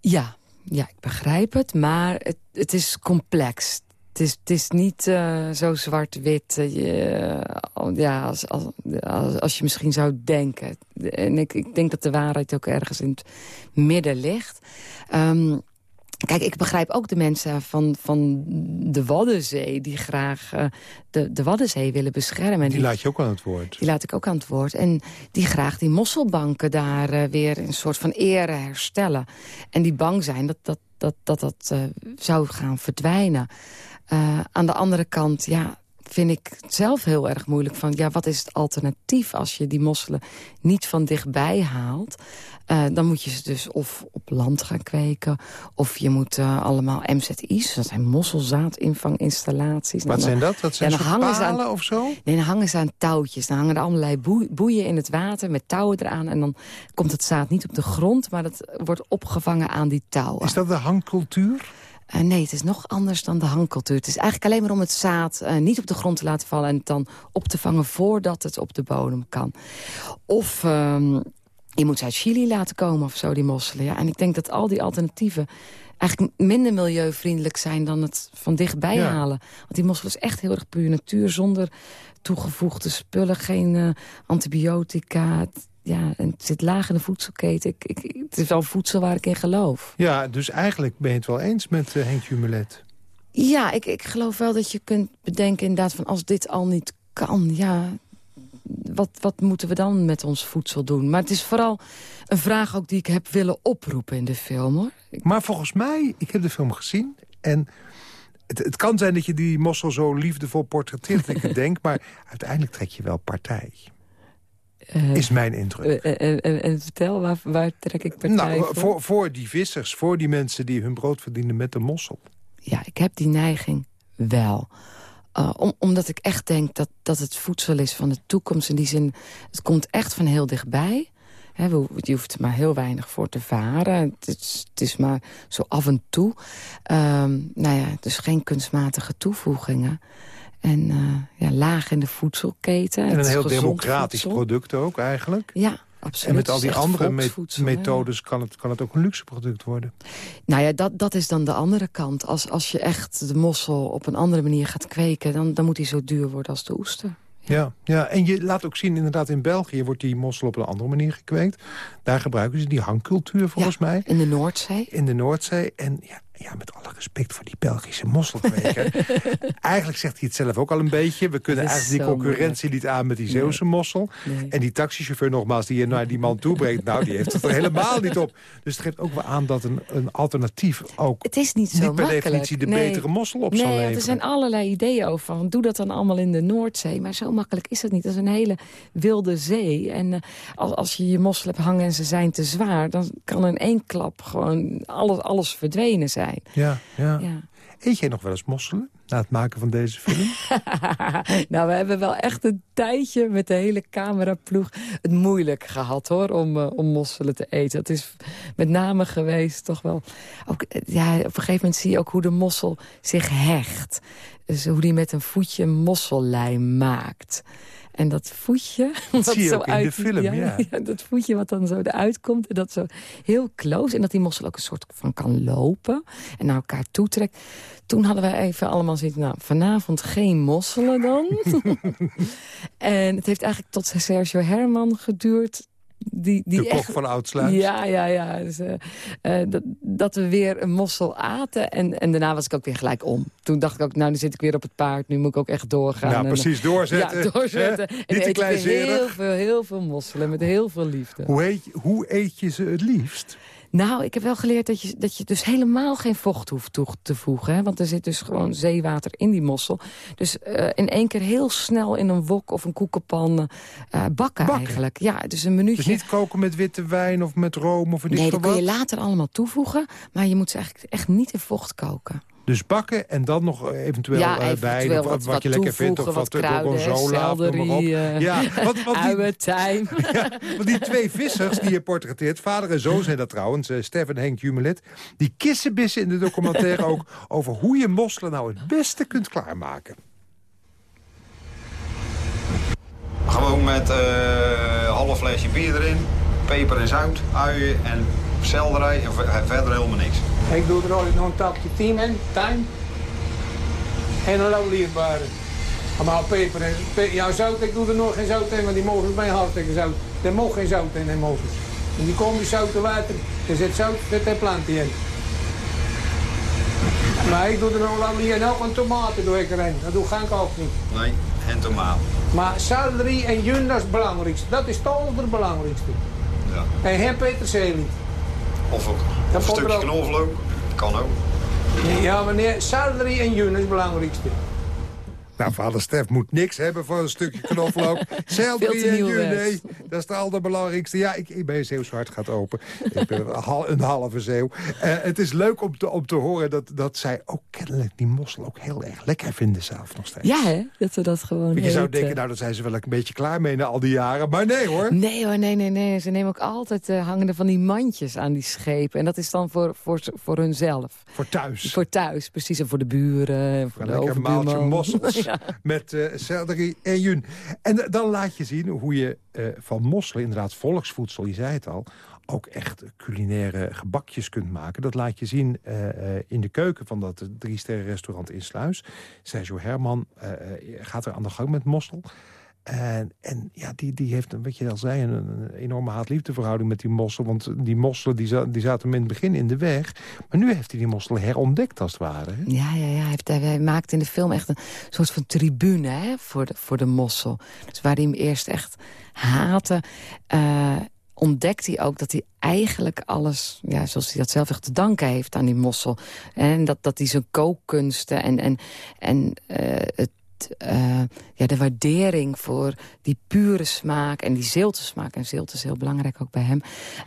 Ja, ja, ik begrijp het, maar het, het is complex. Het is, het is niet uh, zo zwart-wit uh, ja, als, als, als, als, je misschien zou denken. En ik, ik denk dat de waarheid ook ergens in het midden ligt. Um, Kijk, ik begrijp ook de mensen van, van de Waddenzee... die graag uh, de, de Waddenzee willen beschermen. Die, die laat je ook aan het woord. Die laat ik ook aan het woord. En die graag die mosselbanken daar uh, weer een soort van ere herstellen. En die bang zijn dat dat, dat, dat, dat uh, zou gaan verdwijnen. aan de andere kant, ja... vind ik zelf heel erg moeilijk. Van, ja, wat is het alternatief als je die mosselen niet van dichtbij haalt? Uh, dan moet je ze dus of op land gaan kweken... of je moet uh, allemaal MZI's, dat zijn mosselzaadinvanginstallaties. Wat zijn dat? Dat zijn ja, palen aan, of zo? Nee, dan hangen ze aan touwtjes. Dan hangen er allerlei boeien in het water met touwen eraan... en dan komt het zaad niet op de grond, maar dat wordt opgevangen aan die touwen. Is dat de hangcultuur? Uh, nee, het is nog anders dan de hangcultuur. Het is eigenlijk alleen maar om het zaad uh, niet op de grond te laten vallen... en het dan op te vangen voordat het op de bodem kan. Of... Um, je moet ze uit Chili laten komen of zo, die mosselen. Ja. En ik denk dat al die alternatieven eigenlijk minder milieuvriendelijk zijn... dan het van dichtbij halen. Want die mossel is echt heel erg puur natuur... zonder toegevoegde spullen, geen uh, antibiotica ja, het zit laag in de voedselketen. Ik, ik, het is wel voedsel waar ik in geloof. Ja, dus eigenlijk ben je het wel eens met uh, Henk Jumelet. Ja, ik, ik geloof wel dat je kunt bedenken inderdaad van als dit al niet kan, ja, wat, wat moeten we dan met ons voedsel doen? Maar het is vooral een vraag ook die ik heb willen oproepen in de film. hoor. Maar volgens mij, ik heb de film gezien en het, het kan zijn dat je die mossel zo liefdevol portretteert, ik denk, maar uiteindelijk trek je wel partij. Uh, is mijn indruk. Uh, en vertel, waar, waar, trek ik partij nou, voor? voor? Voor die vissers, voor die mensen die hun brood verdienen met de mossel. Ja, ik heb die neiging wel. Uh, om, omdat ik echt denk dat, dat het voedsel is van de toekomst. In die zin, het komt echt van heel dichtbij. He, je hoeft er maar heel weinig voor te varen. Het is, het is maar zo af en toe. Um, nou ja, dus geen kunstmatige toevoegingen. En uh, ja, laag in de voedselketen. En een heel democratisch product ook eigenlijk. Ja, Absoluut. En met al die andere methodes kan het, kan het ook een luxe product worden. Nou ja, dat, dat is dan de andere kant. Als, als je echt de mossel op een andere manier gaat kweken... dan, dan moet die zo duur worden als de oester. Ja. ja, en je laat ook zien, inderdaad in België wordt die mossel op een andere manier gekweekt. Daar gebruiken ze die hangcultuur volgens ja, mij. in de Noordzee. In de Noordzee. En ja, ja, met alle respect voor die Belgische mosselkweker. eigenlijk zegt hij het zelf ook al een beetje. We kunnen eigenlijk die concurrentie niet aan met die Zeeuwse mossel. En die taxichauffeur nogmaals die je naar die man toe brengt... nou, die heeft het er helemaal niet op. Dus het geeft ook wel aan dat een, een alternatief ook... Het is niet zo niet per definitie de betere mossel op nee, zal leveren. er zijn allerlei ideeën over. Van, doe dat dan allemaal in de Noordzee. Maar zo makkelijk is het niet. Dat is een hele wilde zee. En uh, als, als je je mossel hebt hangen en ze zijn te zwaar... dan kan in één klap gewoon alles, alles verdwenen zijn. Ja, ja. ja. Eet jij nog wel eens mosselen na het maken van deze film? nou, we hebben wel echt een tijdje met de hele cameraploeg het moeilijk gehad, hoor, om, uh, om mosselen te eten. Het is met name geweest toch wel... Ook, eh, ja, op een gegeven moment zie je ook hoe de mossel zich hecht. Dus hoe die met een voetje mossellijm maakt. En dat voetje... Dat zie je zo ook uit, in de film, ja, Dat voetje wat dan zo eruit komt. En dat zo heel close. En dat die mossel ook een soort van kan lopen. En naar elkaar toetrekt. Toen hadden wij even allemaal zoiets... Nou, vanavond geen mosselen dan. en het heeft eigenlijk tot Sergio Herman geduurd die, die de kok van Oudsluis. Ja, ja, ja. Dus, uh, dat, dat, we weer een mossel aten. En, en daarna was ik ook weer gelijk om. Toen dacht ik ook, nou, nu zit ik weer op het paard. Nu moet ik ook echt doorgaan. Ja, precies, doorzetten. Ja, doorzetten. En Niet te eet heel veel, heel veel mosselen met heel veel liefde. Hoe eet, hoe eet je ze het liefst? Nou, ik heb wel geleerd dat je, dat je dus helemaal geen vocht hoeft toe te voegen. Hè? Want er zit dus gewoon zeewater in die mossel. Dus uh, in één keer heel snel in een wok of een koekenpan uh, bakken, eigenlijk. Ja, dus een minuutje. Dus niet koken met witte wijn of met room of een Nee, dat kun je later allemaal toevoegen. Maar je moet ze eigenlijk echt niet in vocht koken. Dus bakken en dan nog eventueel ja, uh, bij of wat, wat, je lekker vindt. Of wat, gorgonzola, selderie, uh, ja, wat, wat die, tijm. ja, want die twee vissers die je portretteert, vader en zoon zijn dat trouwens, uh, Stef en Henk Jumelet, die kissenbissen in de documentaire ook over hoe je mosselen nou het beste kunt klaarmaken. Gewoon met een half flesje bier erin, peper en zout, uien en selderij en verder helemaal niks. Ik doe er altijd nog een takje tien in, tuin. En een olierbare. Maar peper en pe ja, zout, ik doe er nog geen zout in, want die mogen bij hartstikke zout. Er mag geen zout in, in mogen. En die komt zoute water, er zit zout, zit er planten in. Maar ik doe er nog olie en ook een tomaten doe ik erin. Dat doe ik ook niet. Nee, en tomaten. Maar selderie en jun, dat is het belangrijkste. Dat is toch het belangrijkste. Ja. En geen peterselie. Of ook een stukje knoflook. Kan ook. Ja, meneer, selderie en jun is het belangrijkste. Nou, vader Stef moet niks hebben voor een stukje knoflook. Selderie en nee, dat is de allerbelangrijkste. Ja, ik, ik ben Zeeuws hart gaat open. ik ben een halve Zeeuw. Uh, het is leuk om te, om te horen dat, dat zij ook kennelijk die mossel ook heel erg lekker vinden zelf nog steeds. Ja, hè? dat ze dat gewoon je zou denken, nou, daar zijn ze wel een beetje klaar mee na al die jaren. Maar nee hoor. Nee hoor, nee, nee, nee. Ze nemen ook altijd uh, hangende van die mandjes aan die schepen. En dat is dan voor, voor, voor hunzelf. Voor thuis. Voor thuis, precies. En voor de buren, voor, voor de een maaltje mossels met uh, selderie en jun. En dan laat je zien hoe je uh, van mosselen, inderdaad volksvoedsel, je zei het al ook echt culinaire gebakjes kunt maken. Dat laat je zien in de keuken van dat drie sterren restaurant in Sluis. Sergio Herman gaat er aan de gang met mossel. En, en ja, die, die heeft, wat je al zei, een, enorme haat-liefdeverhouding met die mossel. Want die mosselen die, die zaten hem in het begin in de weg. Maar nu heeft hij die mosselen herontdekt, als het ware. Ja, ja, ja. Hij, heeft, maakt in de film echt een soort van tribune hè, voor, de, voor de mossel. Dus waar hij hem eerst echt haatte... Uh, ontdekt hij ook dat hij eigenlijk alles, ja, zoals hij dat zelf echt te danken heeft aan die mossel. En dat, dat hij zijn kookkunsten en, en, en uh, het uh, ja, de waardering voor die pure smaak en die zilte smaak. En zilte is heel belangrijk ook bij hem.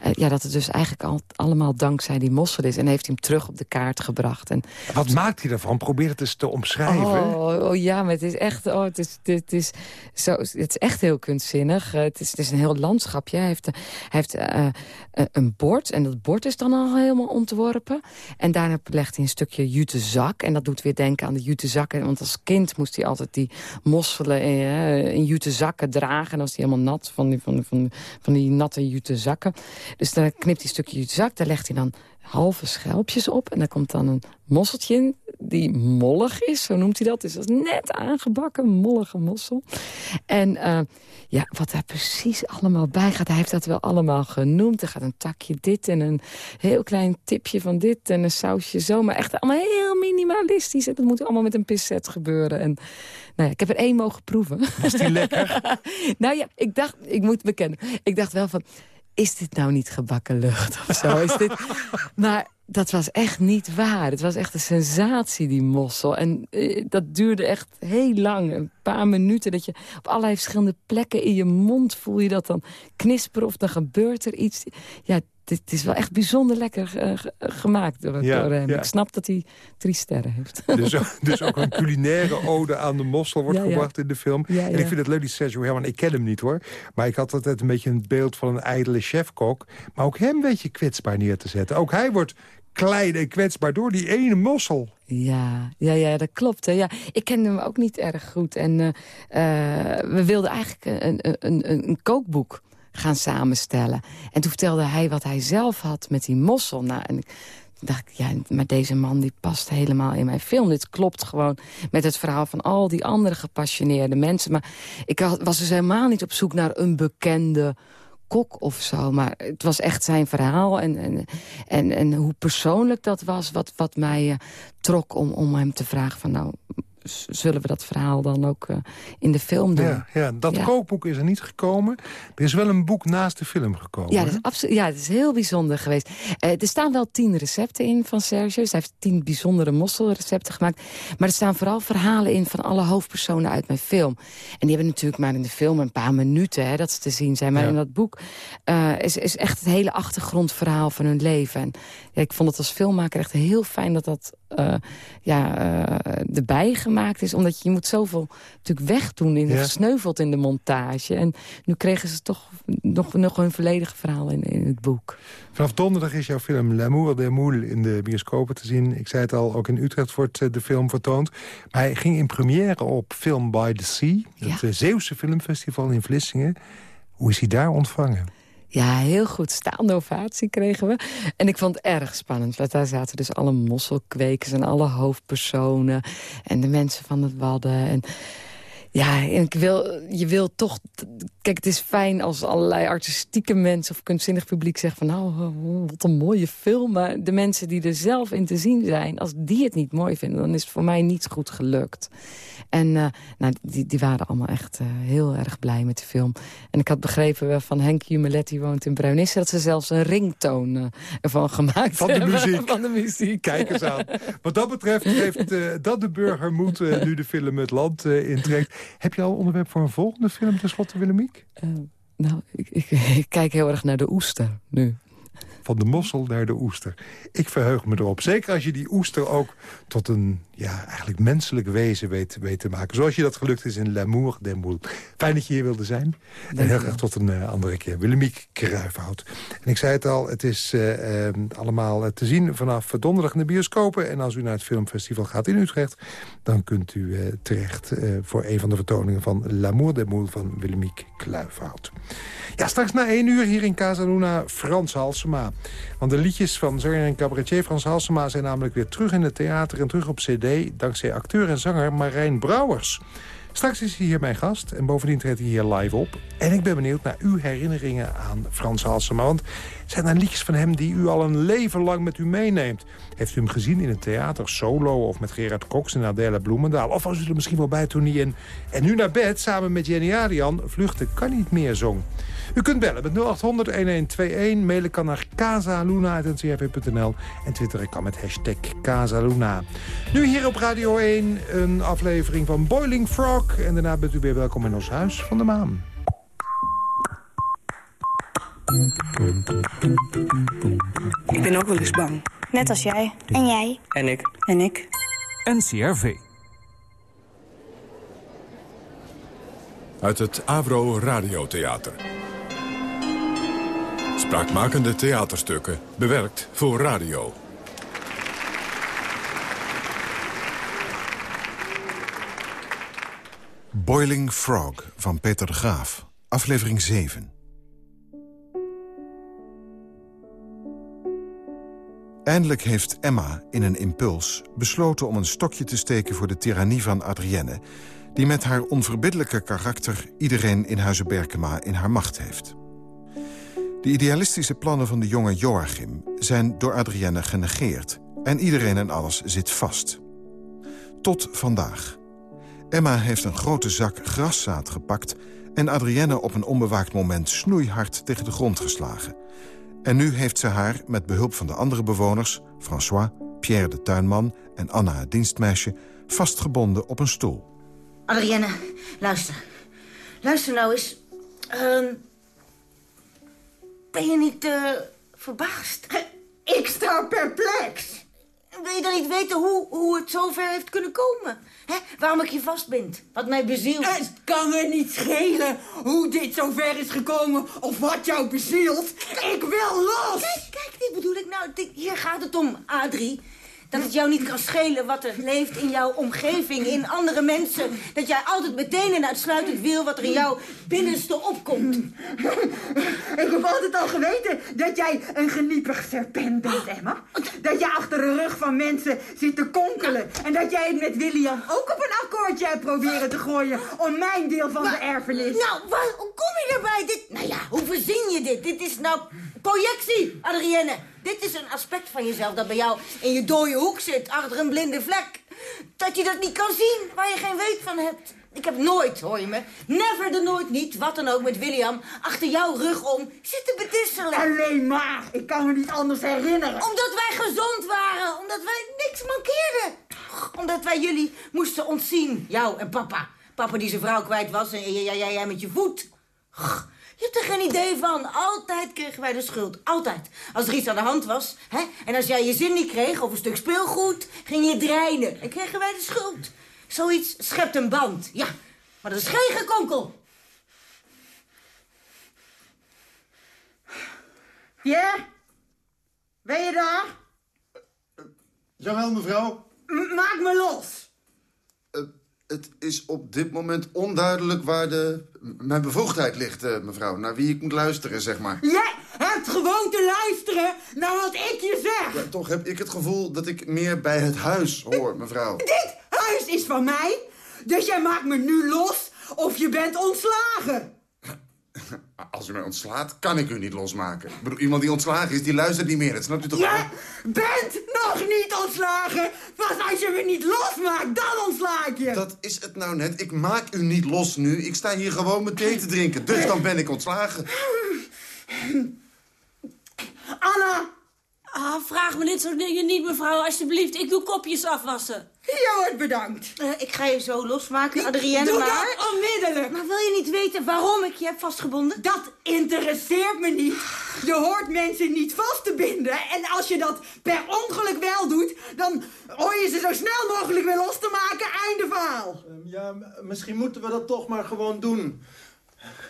Uh, ja, dat het dus eigenlijk al, allemaal dankzij die mossel is. En heeft hem terug op de kaart gebracht. En, Wat maakt hij daarvan? Probeer het eens te omschrijven. Oh, oh ja, maar het is echt, oh, het is, het is, zo, het is echt heel kunstzinnig. Uh, het, is, het is een heel landschapje. Hij heeft, hij heeft een bord. En dat bord is dan al helemaal ontworpen. En daarna legt hij een stukje jute zak. En dat doet weer denken aan de jute zakken. Want als kind moest hij altijd die mosselen in, in jute zakken dragen. En was hij helemaal nat van die, van, van, van die natte jute zakken. Dus dan knipt hij een stukje jute zak. Daar legt hij dan halve schelpjes op. En daar komt dan een mosseltje in die mollig is, zo noemt hij dat. Dus dat is net aangebakken, mollige mossel. En uh, ja, wat daar precies allemaal bij gaat, hij heeft dat wel allemaal genoemd. Er gaat een takje dit en een heel klein tipje van dit en een sausje zo. Maar echt allemaal heel minimalistisch. En dat moet allemaal met een pincet gebeuren. En nou ja, ik heb er één mogen proeven. Was die lekker? nou ja, ik dacht, ik moet bekennen, ik dacht wel van is dit nou niet gebakken lucht of zo? Is dit... maar dat was echt niet waar. Het was echt een sensatie, die mossel. En eh, dat duurde echt heel lang. Een paar minuten dat je op allerlei verschillende plekken in je mond voel je dat dan knisperen of dan gebeurt er iets. Ja, het is wel echt bijzonder lekker uh, gemaakt door, ja, door hem. Ja. Ik snap dat hij drie sterren heeft. Dus, dus ook een culinaire ode aan de mossel wordt ja, gebracht in de film. en ik vind het leuk, die Sergio Herman. Ik ken hem niet hoor. Maar ik had altijd een beetje een beeld van een ijdele chefkok. Maar ook hem weet je kwetsbaar neer te zetten. Ook hij wordt klein en kwetsbaar door die ene mossel. Ja, ja, ja dat klopt. Hè. Ja, ik kende hem ook niet erg goed. En uh, uh, we wilden eigenlijk een, een, een, een kookboek gaan samenstellen. En toen vertelde hij wat hij zelf had met die mossel. Nou, en ik dacht ik, ja, maar deze man die past helemaal in mijn film. Dit klopt gewoon met het verhaal van al die andere gepassioneerde mensen. Maar ik was dus helemaal niet op zoek naar een bekende kok of zo. Maar het was echt zijn verhaal. En, en, en, hoe persoonlijk dat was, wat, wat mij uh, trok om, om hem te vragen van... nou, zullen we dat verhaal dan ook uh, in de film doen. Ja, ja dat ja. kookboek is er niet gekomen. Er is wel een boek naast de film gekomen. Ja, dat is, absoluut, ja, dat is heel bijzonder geweest. Uh, er staan wel tien recepten in van Sergio. Hij heeft tien bijzondere mosselrecepten gemaakt. Maar er staan vooral verhalen in van alle hoofdpersonen uit mijn film. En die hebben natuurlijk maar in de film een paar minuten hè, dat ze te zien zijn. Maar ja. in dat boek uh, is, is echt het hele achtergrondverhaal van hun leven. En ja, ik vond het als filmmaker echt heel fijn dat dat uh, ja, uh, erbij gemaakt is. Omdat je, je moet zoveel natuurlijk wegdoen, in, ja. gesneuveld in de montage. En nu kregen ze toch nog, nog hun volledige verhaal in, in het boek. Vanaf donderdag is jouw film L'amour des moules in de bioscopen te zien. Ik zei het al, ook in Utrecht wordt de film vertoond. Maar hij ging in première op Film by the Sea. Het ja. Zeeuwse filmfestival in Vlissingen. Hoe is hij daar ontvangen? Ja, heel goed. Staande ovatie kregen we. En ik vond het erg spannend. Want daar zaten dus alle mosselkwekers en alle hoofdpersonen. En de mensen van het Wadden. En Ja, ik wil, je wil toch... Kijk, het is fijn als allerlei artistieke mensen... of kunstzinnig publiek zegt van... nou, wat een mooie film. Maar de mensen die er zelf in te zien zijn... als die het niet mooi vinden, dan is het voor mij niet goed gelukt. En uh, nou, die, die waren allemaal echt uh, heel erg blij met de film. En ik had begrepen van Henk Jumeletti woont in Bruinisse... dat ze zelfs een ringtoon uh, ervan gemaakt van de hebben. Muziek. Van de muziek. Kijk eens aan. Wat dat betreft heeft dat de burger moet nu de film het land intrekt. Heb je al onderwerp voor een volgende film tenslotte, Willemiek? nou, ik, ik, ik kijk heel erg naar de oester nu van de mossel naar de oester. Ik verheug me erop. Zeker als je die oester ook tot een ja, eigenlijk menselijk wezen weet, weet te maken. Zoals je dat gelukt is in L'amour des moules. Fijn dat je hier wilde zijn. en heel graag tot een uh, andere keer. Willemiek Kruifhout. En ik zei het al, het is uh, uh, allemaal te zien vanaf donderdag in de bioscopen. En als u naar het filmfestival gaat in Utrecht... dan kunt u terecht voor een van de vertoningen van L'amour des moules van Willemiek Kruifhout. Ja, straks na één uur hier in Casa Luna Frans Halsema. Want de liedjes van zanger en cabaretier Frans Halsema... zijn namelijk weer terug in het theater en terug op cd... dankzij acteur en zanger Marijn Brouwers. Straks is hij hier mijn gast en bovendien treedt hij hier live op. En ik ben benieuwd naar uw herinneringen aan Frans Halsema. Want zijn er liedjes van hem die u al een leven lang met u meeneemt? Heeft u hem gezien in het theater, solo of met Gerard Cox en Adela Bloemendaal? Of was u er misschien wel bij toen hij in En nu naar bed samen met Jenny Arian vluchten kan niet meer zong? U kunt bellen met 0800-1121. Mailen kan naar casaluna.ncrv.nl. En twitteren kan met hashtag Casaluna. Nu hier op Radio 1 een aflevering van Boiling Frog. En daarna bent u weer welkom in ons Huis van de Maan. Ik ben ook wel eens bang. Net als jij. En jij. En ik. En ik. NCRV. Uit het Avro Radiotheater. Spraakmakende theaterstukken, bewerkt voor radio. Boiling Frog van Peter de Graaf, aflevering 7. Eindelijk heeft Emma in een impuls besloten om een stokje te steken... voor de tirannie van Adrienne... die met haar onverbiddelijke karakter iedereen in Huizen Berkema in haar macht heeft. De idealistische plannen van de jonge Joachim zijn door Adrienne genegeerd... en iedereen en alles zit vast. Tot vandaag. Emma heeft een grote zak graszaad gepakt... en Adrienne op een onbewaakt moment snoeihard tegen de grond geslagen. En nu heeft ze haar, met behulp van de andere bewoners... François, Pierre de tuinman en Anna het dienstmeisje... vastgebonden op een stoel. Adrienne, luister. Luister nou eens. Uh, ben je niet uh, verbaasd? Ik sta perplex. Wil je dan niet weten hoe, hoe het zover heeft kunnen komen? Hè? Waarom ik je vastbind? Wat mij bezielt? Het kan me niet schelen hoe dit zover is gekomen of wat jou bezielt. Ik wil los! Kijk, kijk, dit bedoel ik nou. Dit, hier gaat het om, Adrie. Dat het jou niet kan schelen wat er leeft in jouw omgeving, in andere mensen. Dat jij altijd meteen en uitsluitend wil wat er in jouw binnenste opkomt. Ik heb altijd al geweten dat jij een geniepig serpent bent, Emma. Dat jij achter de rug van mensen zit te konkelen. En dat jij het met William ook op een akkoordje hebt proberen te gooien... om mijn deel van de erfenis. Nou, waar, hoe kom je erbij? Dit, nou ja, hoe verzin je dit? Dit is nou projectie, Adrienne. Dit is een aspect van jezelf dat bij jou in je dode hoek zit, achter een blinde vlek. Dat je dat niet kan zien, waar je geen weet van hebt. Ik heb nooit, hoor je me, never de nooit niet, wat dan ook met William, achter jouw rug om zitten bedisselen. Alleen maar, ik kan me niet anders herinneren. Omdat wij gezond waren, omdat wij niks mankeerden. Omdat wij jullie moesten ontzien, jou en papa. Papa die zijn vrouw kwijt was en jij, jij, jij met je voet. Je hebt er geen idee van. Altijd kregen wij de schuld. Altijd. Als er iets aan de hand was. Hè? En als jij je zin niet kreeg of een stuk speelgoed, ging je dreinen. En kregen wij de schuld. Zoiets schept een band. Ja, maar dat is geen gekonkel. Ja? Ben je daar? Jawel, mevrouw. M maak me los. Het is op dit moment onduidelijk waar de, mijn bevoegdheid ligt, uh, mevrouw. Naar wie ik moet luisteren, zeg maar. Jij hebt gewoon te luisteren naar wat ik je zeg. Ja, toch heb ik het gevoel dat ik meer bij het huis hoor, mevrouw. Dit huis is van mij, dus jij maakt me nu los of je bent ontslagen. Als u mij ontslaat, kan ik u niet losmaken. Ik bedoel, iemand die ontslagen is, die luistert niet meer. Dat snapt u toch Je wel? bent nog niet ontslagen. Pas als je me niet losmaakt, dan ontsla ik je. Dat is het nou net. Ik maak u niet los nu. Ik sta hier gewoon mijn thee te drinken. Dus dan ben ik ontslagen. Anna! Ah, vraag me dit soort dingen niet, mevrouw, alsjeblieft. Ik doe kopjes afwassen. Je wordt bedankt. Eh, ik ga je zo losmaken, Adrienne, Doe maar... dat onmiddellijk. Maar wil je niet weten waarom ik je heb vastgebonden? Dat interesseert me niet. Je hoort mensen niet vast te binden. En als je dat per ongeluk wel doet, dan hoor je ze zo snel mogelijk weer los te maken. Einde verhaal. Ja, m- misschien moeten we dat toch maar gewoon doen.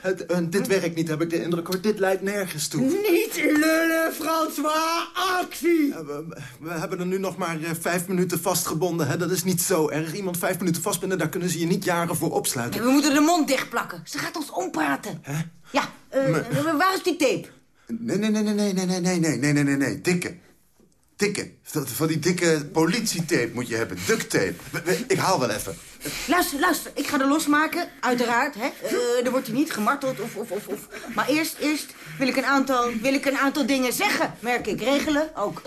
Het, eh, dit werkt niet, heb ik de indruk. hoor. Dit leidt nergens toe. Niet lullen, François. Actie. We, we hebben er nu nog maar eh, vijf minuten vastgebonden. Hè? Dat is niet zo erg. Iemand vijf minuten vastbinden, daar kunnen ze je niet jaren voor opsluiten. We moeten de mond dichtplakken. Ze gaat ons ompraten. Hè? Ja, eh, waar is die tape? Nee, nee, nee, nee, nee, nee, nee, nee, nee, nee, nee, nee, nee. Dikke. Dikke. Van die dikke politietape moet je hebben. Duct tape. We- we- Ik haal wel even. Luister, luister. Ik ga er losmaken, uiteraard. Hè. Eh, er wordt hier niet gemarteld of, of, of, of. Maar eerst, eerst wil ik een aantal, wil ik een aantal dingen zeggen, merk ik. Regelen ook.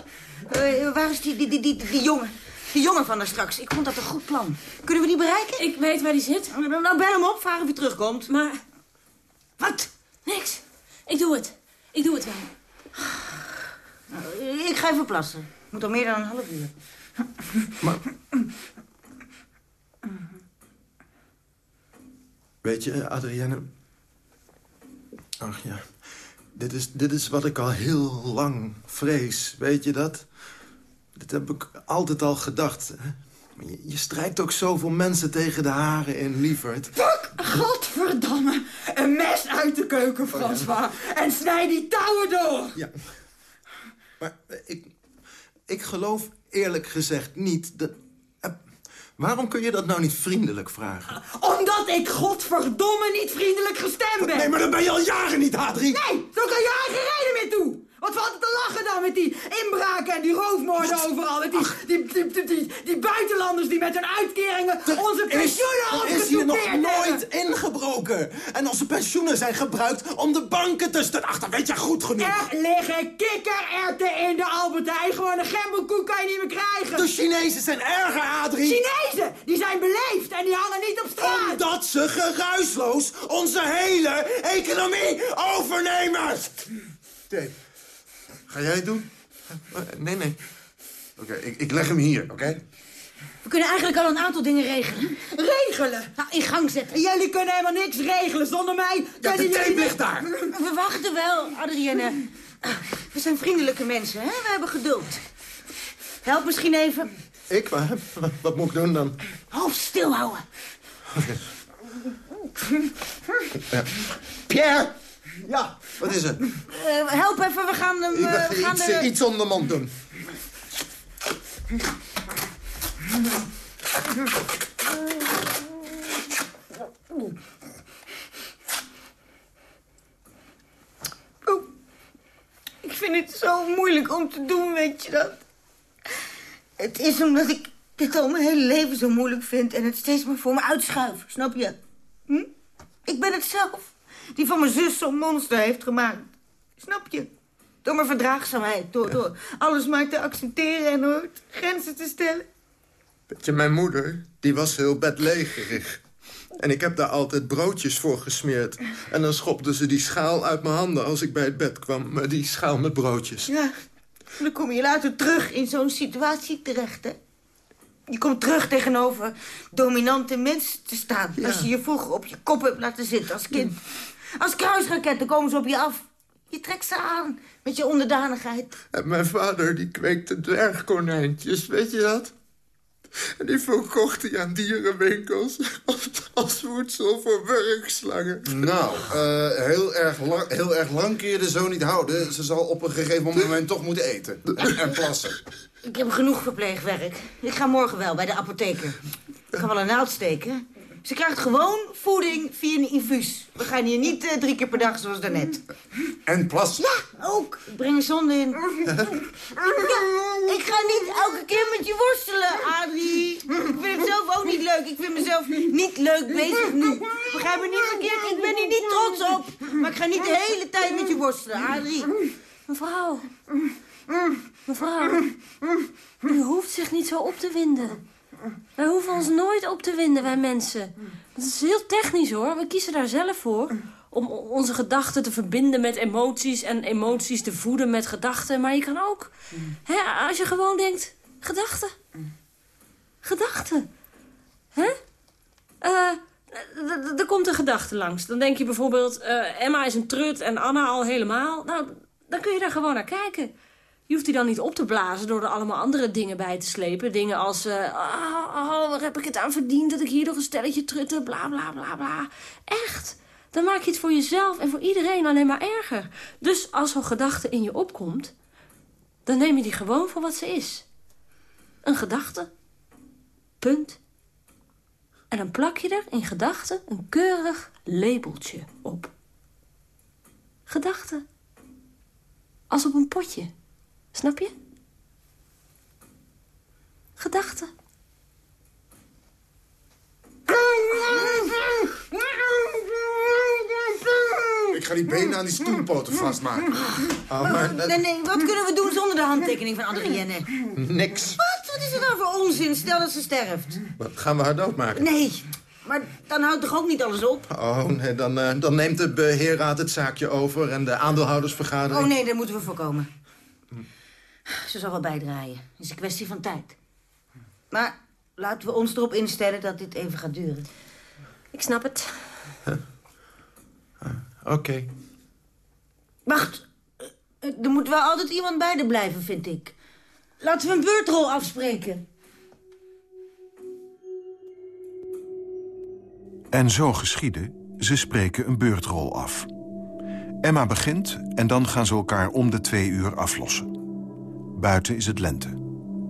Eh, waar is die, die, die, die, die jongen? Die jongen van daar straks. Ik vond dat een goed plan. Kunnen we die bereiken? Ik weet waar die zit. Nou, nou, bel hem op, vraag of hij terugkomt. Maar Wat? niks. Ik doe het. Ik doe het wel. Ik ga even plassen. Moet al meer dan een half uur. Weet je, Adrienne... Ach ja, dit is, dit is wat ik al heel lang vrees. Weet je dat? Dit heb ik altijd al gedacht. hè. Maar Je, je strijkt ook zoveel mensen tegen de haren in, lieverd. Pak, godverdamme, een mes uit de keuken, François. En snij die touwen door. Ja. Maar eh, ik, ik geloof eerlijk gezegd niet dat... eh, waarom kun je dat nou niet vriendelijk vragen? Omdat ik godverdomme niet vriendelijk gestemd ben. Nee, maar dat ben je al jaren niet, Adrie. Nee, zo kan jaren geen reden meer toe. Wat valt het te lachen dan met die inbraken en die roofmoorden overal? Met die, die, die, die, die, die buitenlanders die met hun uitkeringen onze pensioenen is hier nog nooit ingebroken. En onze pensioenen zijn gebruikt om de banken te steunen. Ach, dat weet je goed genoeg. Er liggen kikkererwten in de Albert Heijn. Gewoon een gemberkoek kan je niet meer krijgen. De Chinezen zijn erger, Adrie. Chinezen, die zijn beleefd en die hangen niet op straat. Omdat ze geruisloos onze hele economie overnemen. Ga jij het doen? Nee, nee. Oké, ik, ik leg hem hier, oké? We kunnen eigenlijk al een aantal dingen regelen. Regelen? Nou, in gang zetten. Jullie kunnen helemaal niks regelen zonder mij. Ja, de tape jullie- ligt daar. We wachten wel, Adrienne. We zijn vriendelijke mensen, hè? We hebben geduld. Help misschien even. Ik? Wat, wat moet ik doen dan? Hoofd stilhouden. Pierre! Ja, Wat is er? Eh, help even, we gaan hem... eh, we gaan iets, er... iets om de mond doen. Oh, ik vind het zo moeilijk om te doen, weet je dat? Het is omdat ik dit al mijn hele leven zo moeilijk vind... en het steeds maar voor me uitschuif, snap je? Hm? Ik ben het zelf die van mijn zus zo'n monster heeft gemaakt. Snap je? Door mijn verdraagzaamheid, door, door alles maar te accepteren en door grenzen te stellen. Weet je, mijn moeder, die was heel bedlegerig. En ik heb daar altijd broodjes voor gesmeerd. En dan schopte ze die schaal uit mijn handen als ik bij het bed kwam. Maar die schaal met broodjes. Ja, dan kom je later terug in zo'n situatie terecht, hè? Je komt terug tegenover dominante mensen te staan... als je je vroeger op je kop hebt laten zitten als kind. Als kruisraketten komen ze op je af. Je trekt ze aan met je onderdanigheid. En mijn vader, die kweekte dwergkonijntjes, weet je dat? En die verkocht hij aan dierenwinkels als, als voedsel voor werkslangen. Nou, eh, heel, erg lang, heel erg lang kun je er zo niet houden. Ze zal op een gegeven moment toch moeten eten. En, en plassen. Ik heb genoeg verpleegwerk. Ik ga morgen wel bij de apotheker. Ik kan wel een naald steken. Ze krijgt gewoon voeding via een infuus. We gaan hier niet eh, drie keer per dag zoals daarnet. En plas? Ja, ook. Ik breng een zonde in. Ja, ik ga niet elke keer met je worstelen, Adrie. Ik vind het zelf ook niet leuk. Ik vind mezelf niet leuk bezig nu. Begrijp me niet verkeerd, ik ben hier niet trots op. Maar ik ga niet de hele tijd met je worstelen, Adrie. Mevrouw. Mevrouw. U hoeft zich niet zo op te winden. Wij hoeven ons nooit op te winden, wij mensen. Dat is heel technisch, hoor. We kiezen daar zelf voor. Om onze gedachten te verbinden met emoties... en emoties te voeden met gedachten. Maar je kan ook... Hè, als je gewoon denkt... Gedachten. Gedachten. Hè? Eh... Er komt een gedachte langs. Dan denk je bijvoorbeeld... eh, Emma is een trut en Anna al helemaal. Nou, dan kun je daar gewoon naar kijken. Je hoeft die dan niet op te blazen door er allemaal andere dingen bij te slepen. Dingen als, oh, oh, waar heb ik het aan verdiend dat ik hier nog een stelletje trutte, bla bla bla bla. Echt, dan maak je het voor jezelf en voor iedereen alleen maar erger. Dus als zo'n gedachte in je opkomt, dan neem je die gewoon voor wat ze is. Een gedachte. Punt. En dan plak je er in gedachten een keurig labeltje op. Gedachte. Als op een potje. Snap je? Gedachten. Ik ga die benen aan die stoelpoten vastmaken. Oh, maar, Nee, nee, wat kunnen we doen zonder de handtekening van Adrienne? Niks. Wat? Wat is er nou voor onzin? Stel dat ze sterft. Wat, gaan we haar doodmaken? Nee, maar dan houdt toch ook niet alles op? Oh, nee, dan, eh, dan neemt de beheerraad het zaakje over... en de aandeelhoudersvergadering... Oh nee, dat moeten we voorkomen. Ze zal wel bijdraaien. Het is een kwestie van tijd. Maar laten we ons erop instellen dat dit even gaat duren. Ik snap het. Oké. Wacht, eh, er moet wel altijd iemand bij er blijven, vind ik. Laten we een beurtrol afspreken. En zo geschiedde, ze spreken een beurtrol af. Emma begint en dan gaan ze elkaar om de twee uur aflossen. Buiten is het lente.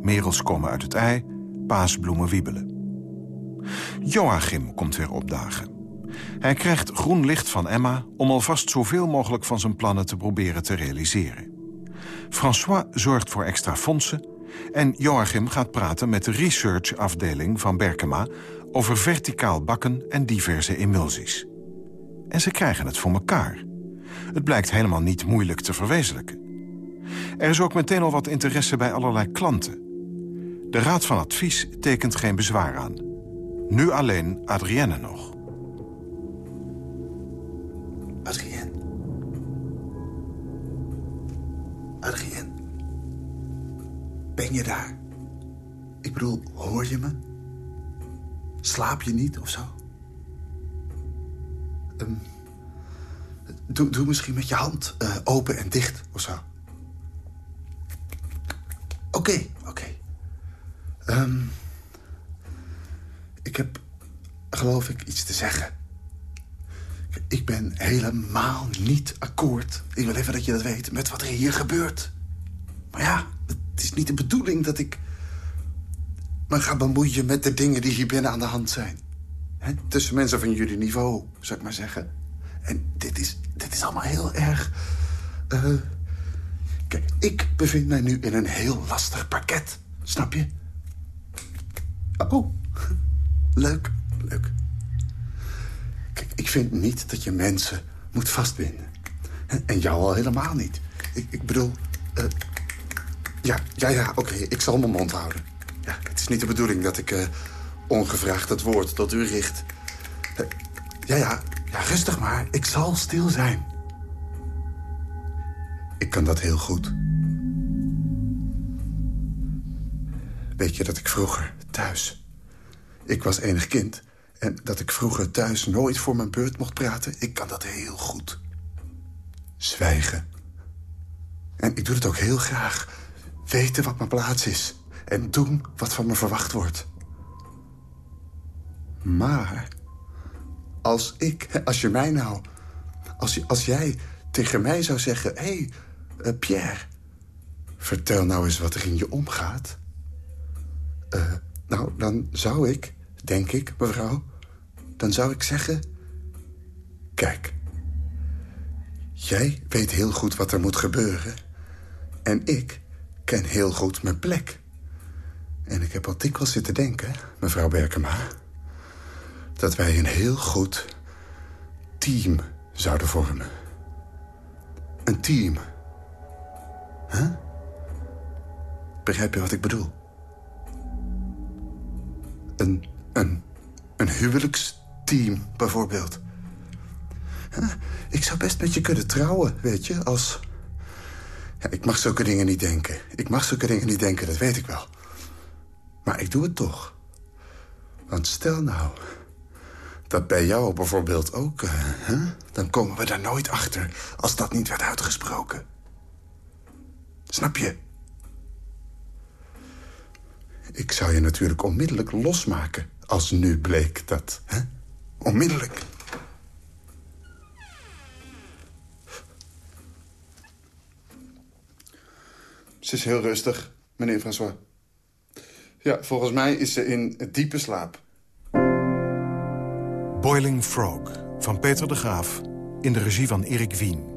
Merels komen uit het ei, paasbloemen wiebelen. Joachim komt weer opdagen. Hij krijgt groen licht van Emma om alvast zoveel mogelijk van zijn plannen te proberen te realiseren. François zorgt voor extra fondsen en Joachim gaat praten met de researchafdeling van Berkema over verticaal bakken en diverse emulsies. En ze krijgen het voor elkaar. Het blijkt helemaal niet moeilijk te verwezenlijken. Er is ook meteen al wat interesse bij allerlei klanten. De Raad van Advies tekent geen bezwaar aan. Nu alleen Adrienne nog. Adrien. Adrien. Ben je daar? Ik bedoel, hoor je me? Slaap je niet of zo? Ehm, doe, doe misschien met je hand eh, open en dicht of zo. Oké, oké. Ehm, ik heb, geloof ik, iets te zeggen. Ik ben helemaal niet akkoord. Ik wil even dat je dat weet met wat er hier gebeurt. Maar ja, het is niet de bedoeling dat ik me ga bemoeien met de dingen die hier binnen aan de hand zijn. Tussen mensen van jullie niveau, zou ik maar zeggen. En dit is, dit is allemaal heel erg... eh, Kijk, ik bevind mij nu in een heel lastig pakket. Snap je? Oh, leuk, leuk. Kijk, ik vind niet dat je mensen moet vastbinden. En jou al helemaal niet. Ik, ik bedoel... eh, ja, ja, ja, oké, ik zal mijn mond houden. Ja, het is niet de bedoeling dat ik eh, ongevraagd het woord tot u richt. Eh, ja, ja, ja, rustig maar. Ik zal stil zijn. Ik kan dat heel goed. Weet je dat ik vroeger thuis... Ik was enig kind. En dat ik vroeger thuis nooit voor mijn beurt mocht praten... ik kan dat heel goed. Zwijgen. En ik doe het ook heel graag. Weten wat mijn plaats is. En doen wat van me verwacht wordt. Maar... Als ik... Als je mij nou... Als, als jij tegen mij zou zeggen... Hé, hey, eh, Pierre... Vertel nou eens wat er in je omgaat. Eh, nou, dan zou ik, denk ik, mevrouw... dan zou ik zeggen... Kijk, jij weet heel goed wat er moet gebeuren. En ik ken heel goed mijn plek. En ik heb al dikwijls zitten denken, mevrouw Berkema... dat wij een heel goed team zouden vormen. Een team. Huh? Begrijp je wat ik bedoel? Een, een, een huwelijksteam, bijvoorbeeld. Ik zou best met je kunnen trouwen, weet je, als... Ja, ik mag zulke dingen niet denken. Ik mag zulke dingen niet denken, dat weet ik wel. Maar ik doe het toch. Want stel nou dat bij jou bijvoorbeeld ook... Uh? Dan komen we daar nooit achter als dat niet werd uitgesproken. Snap je? Ik zou je natuurlijk onmiddellijk losmaken als nu bleek dat. Hè? Onmiddellijk. Ze is heel rustig, meneer François. Ja, volgens mij is ze in diepe slaap. Boiling Frog van Peter de Graaf in de regie van Erik Wien.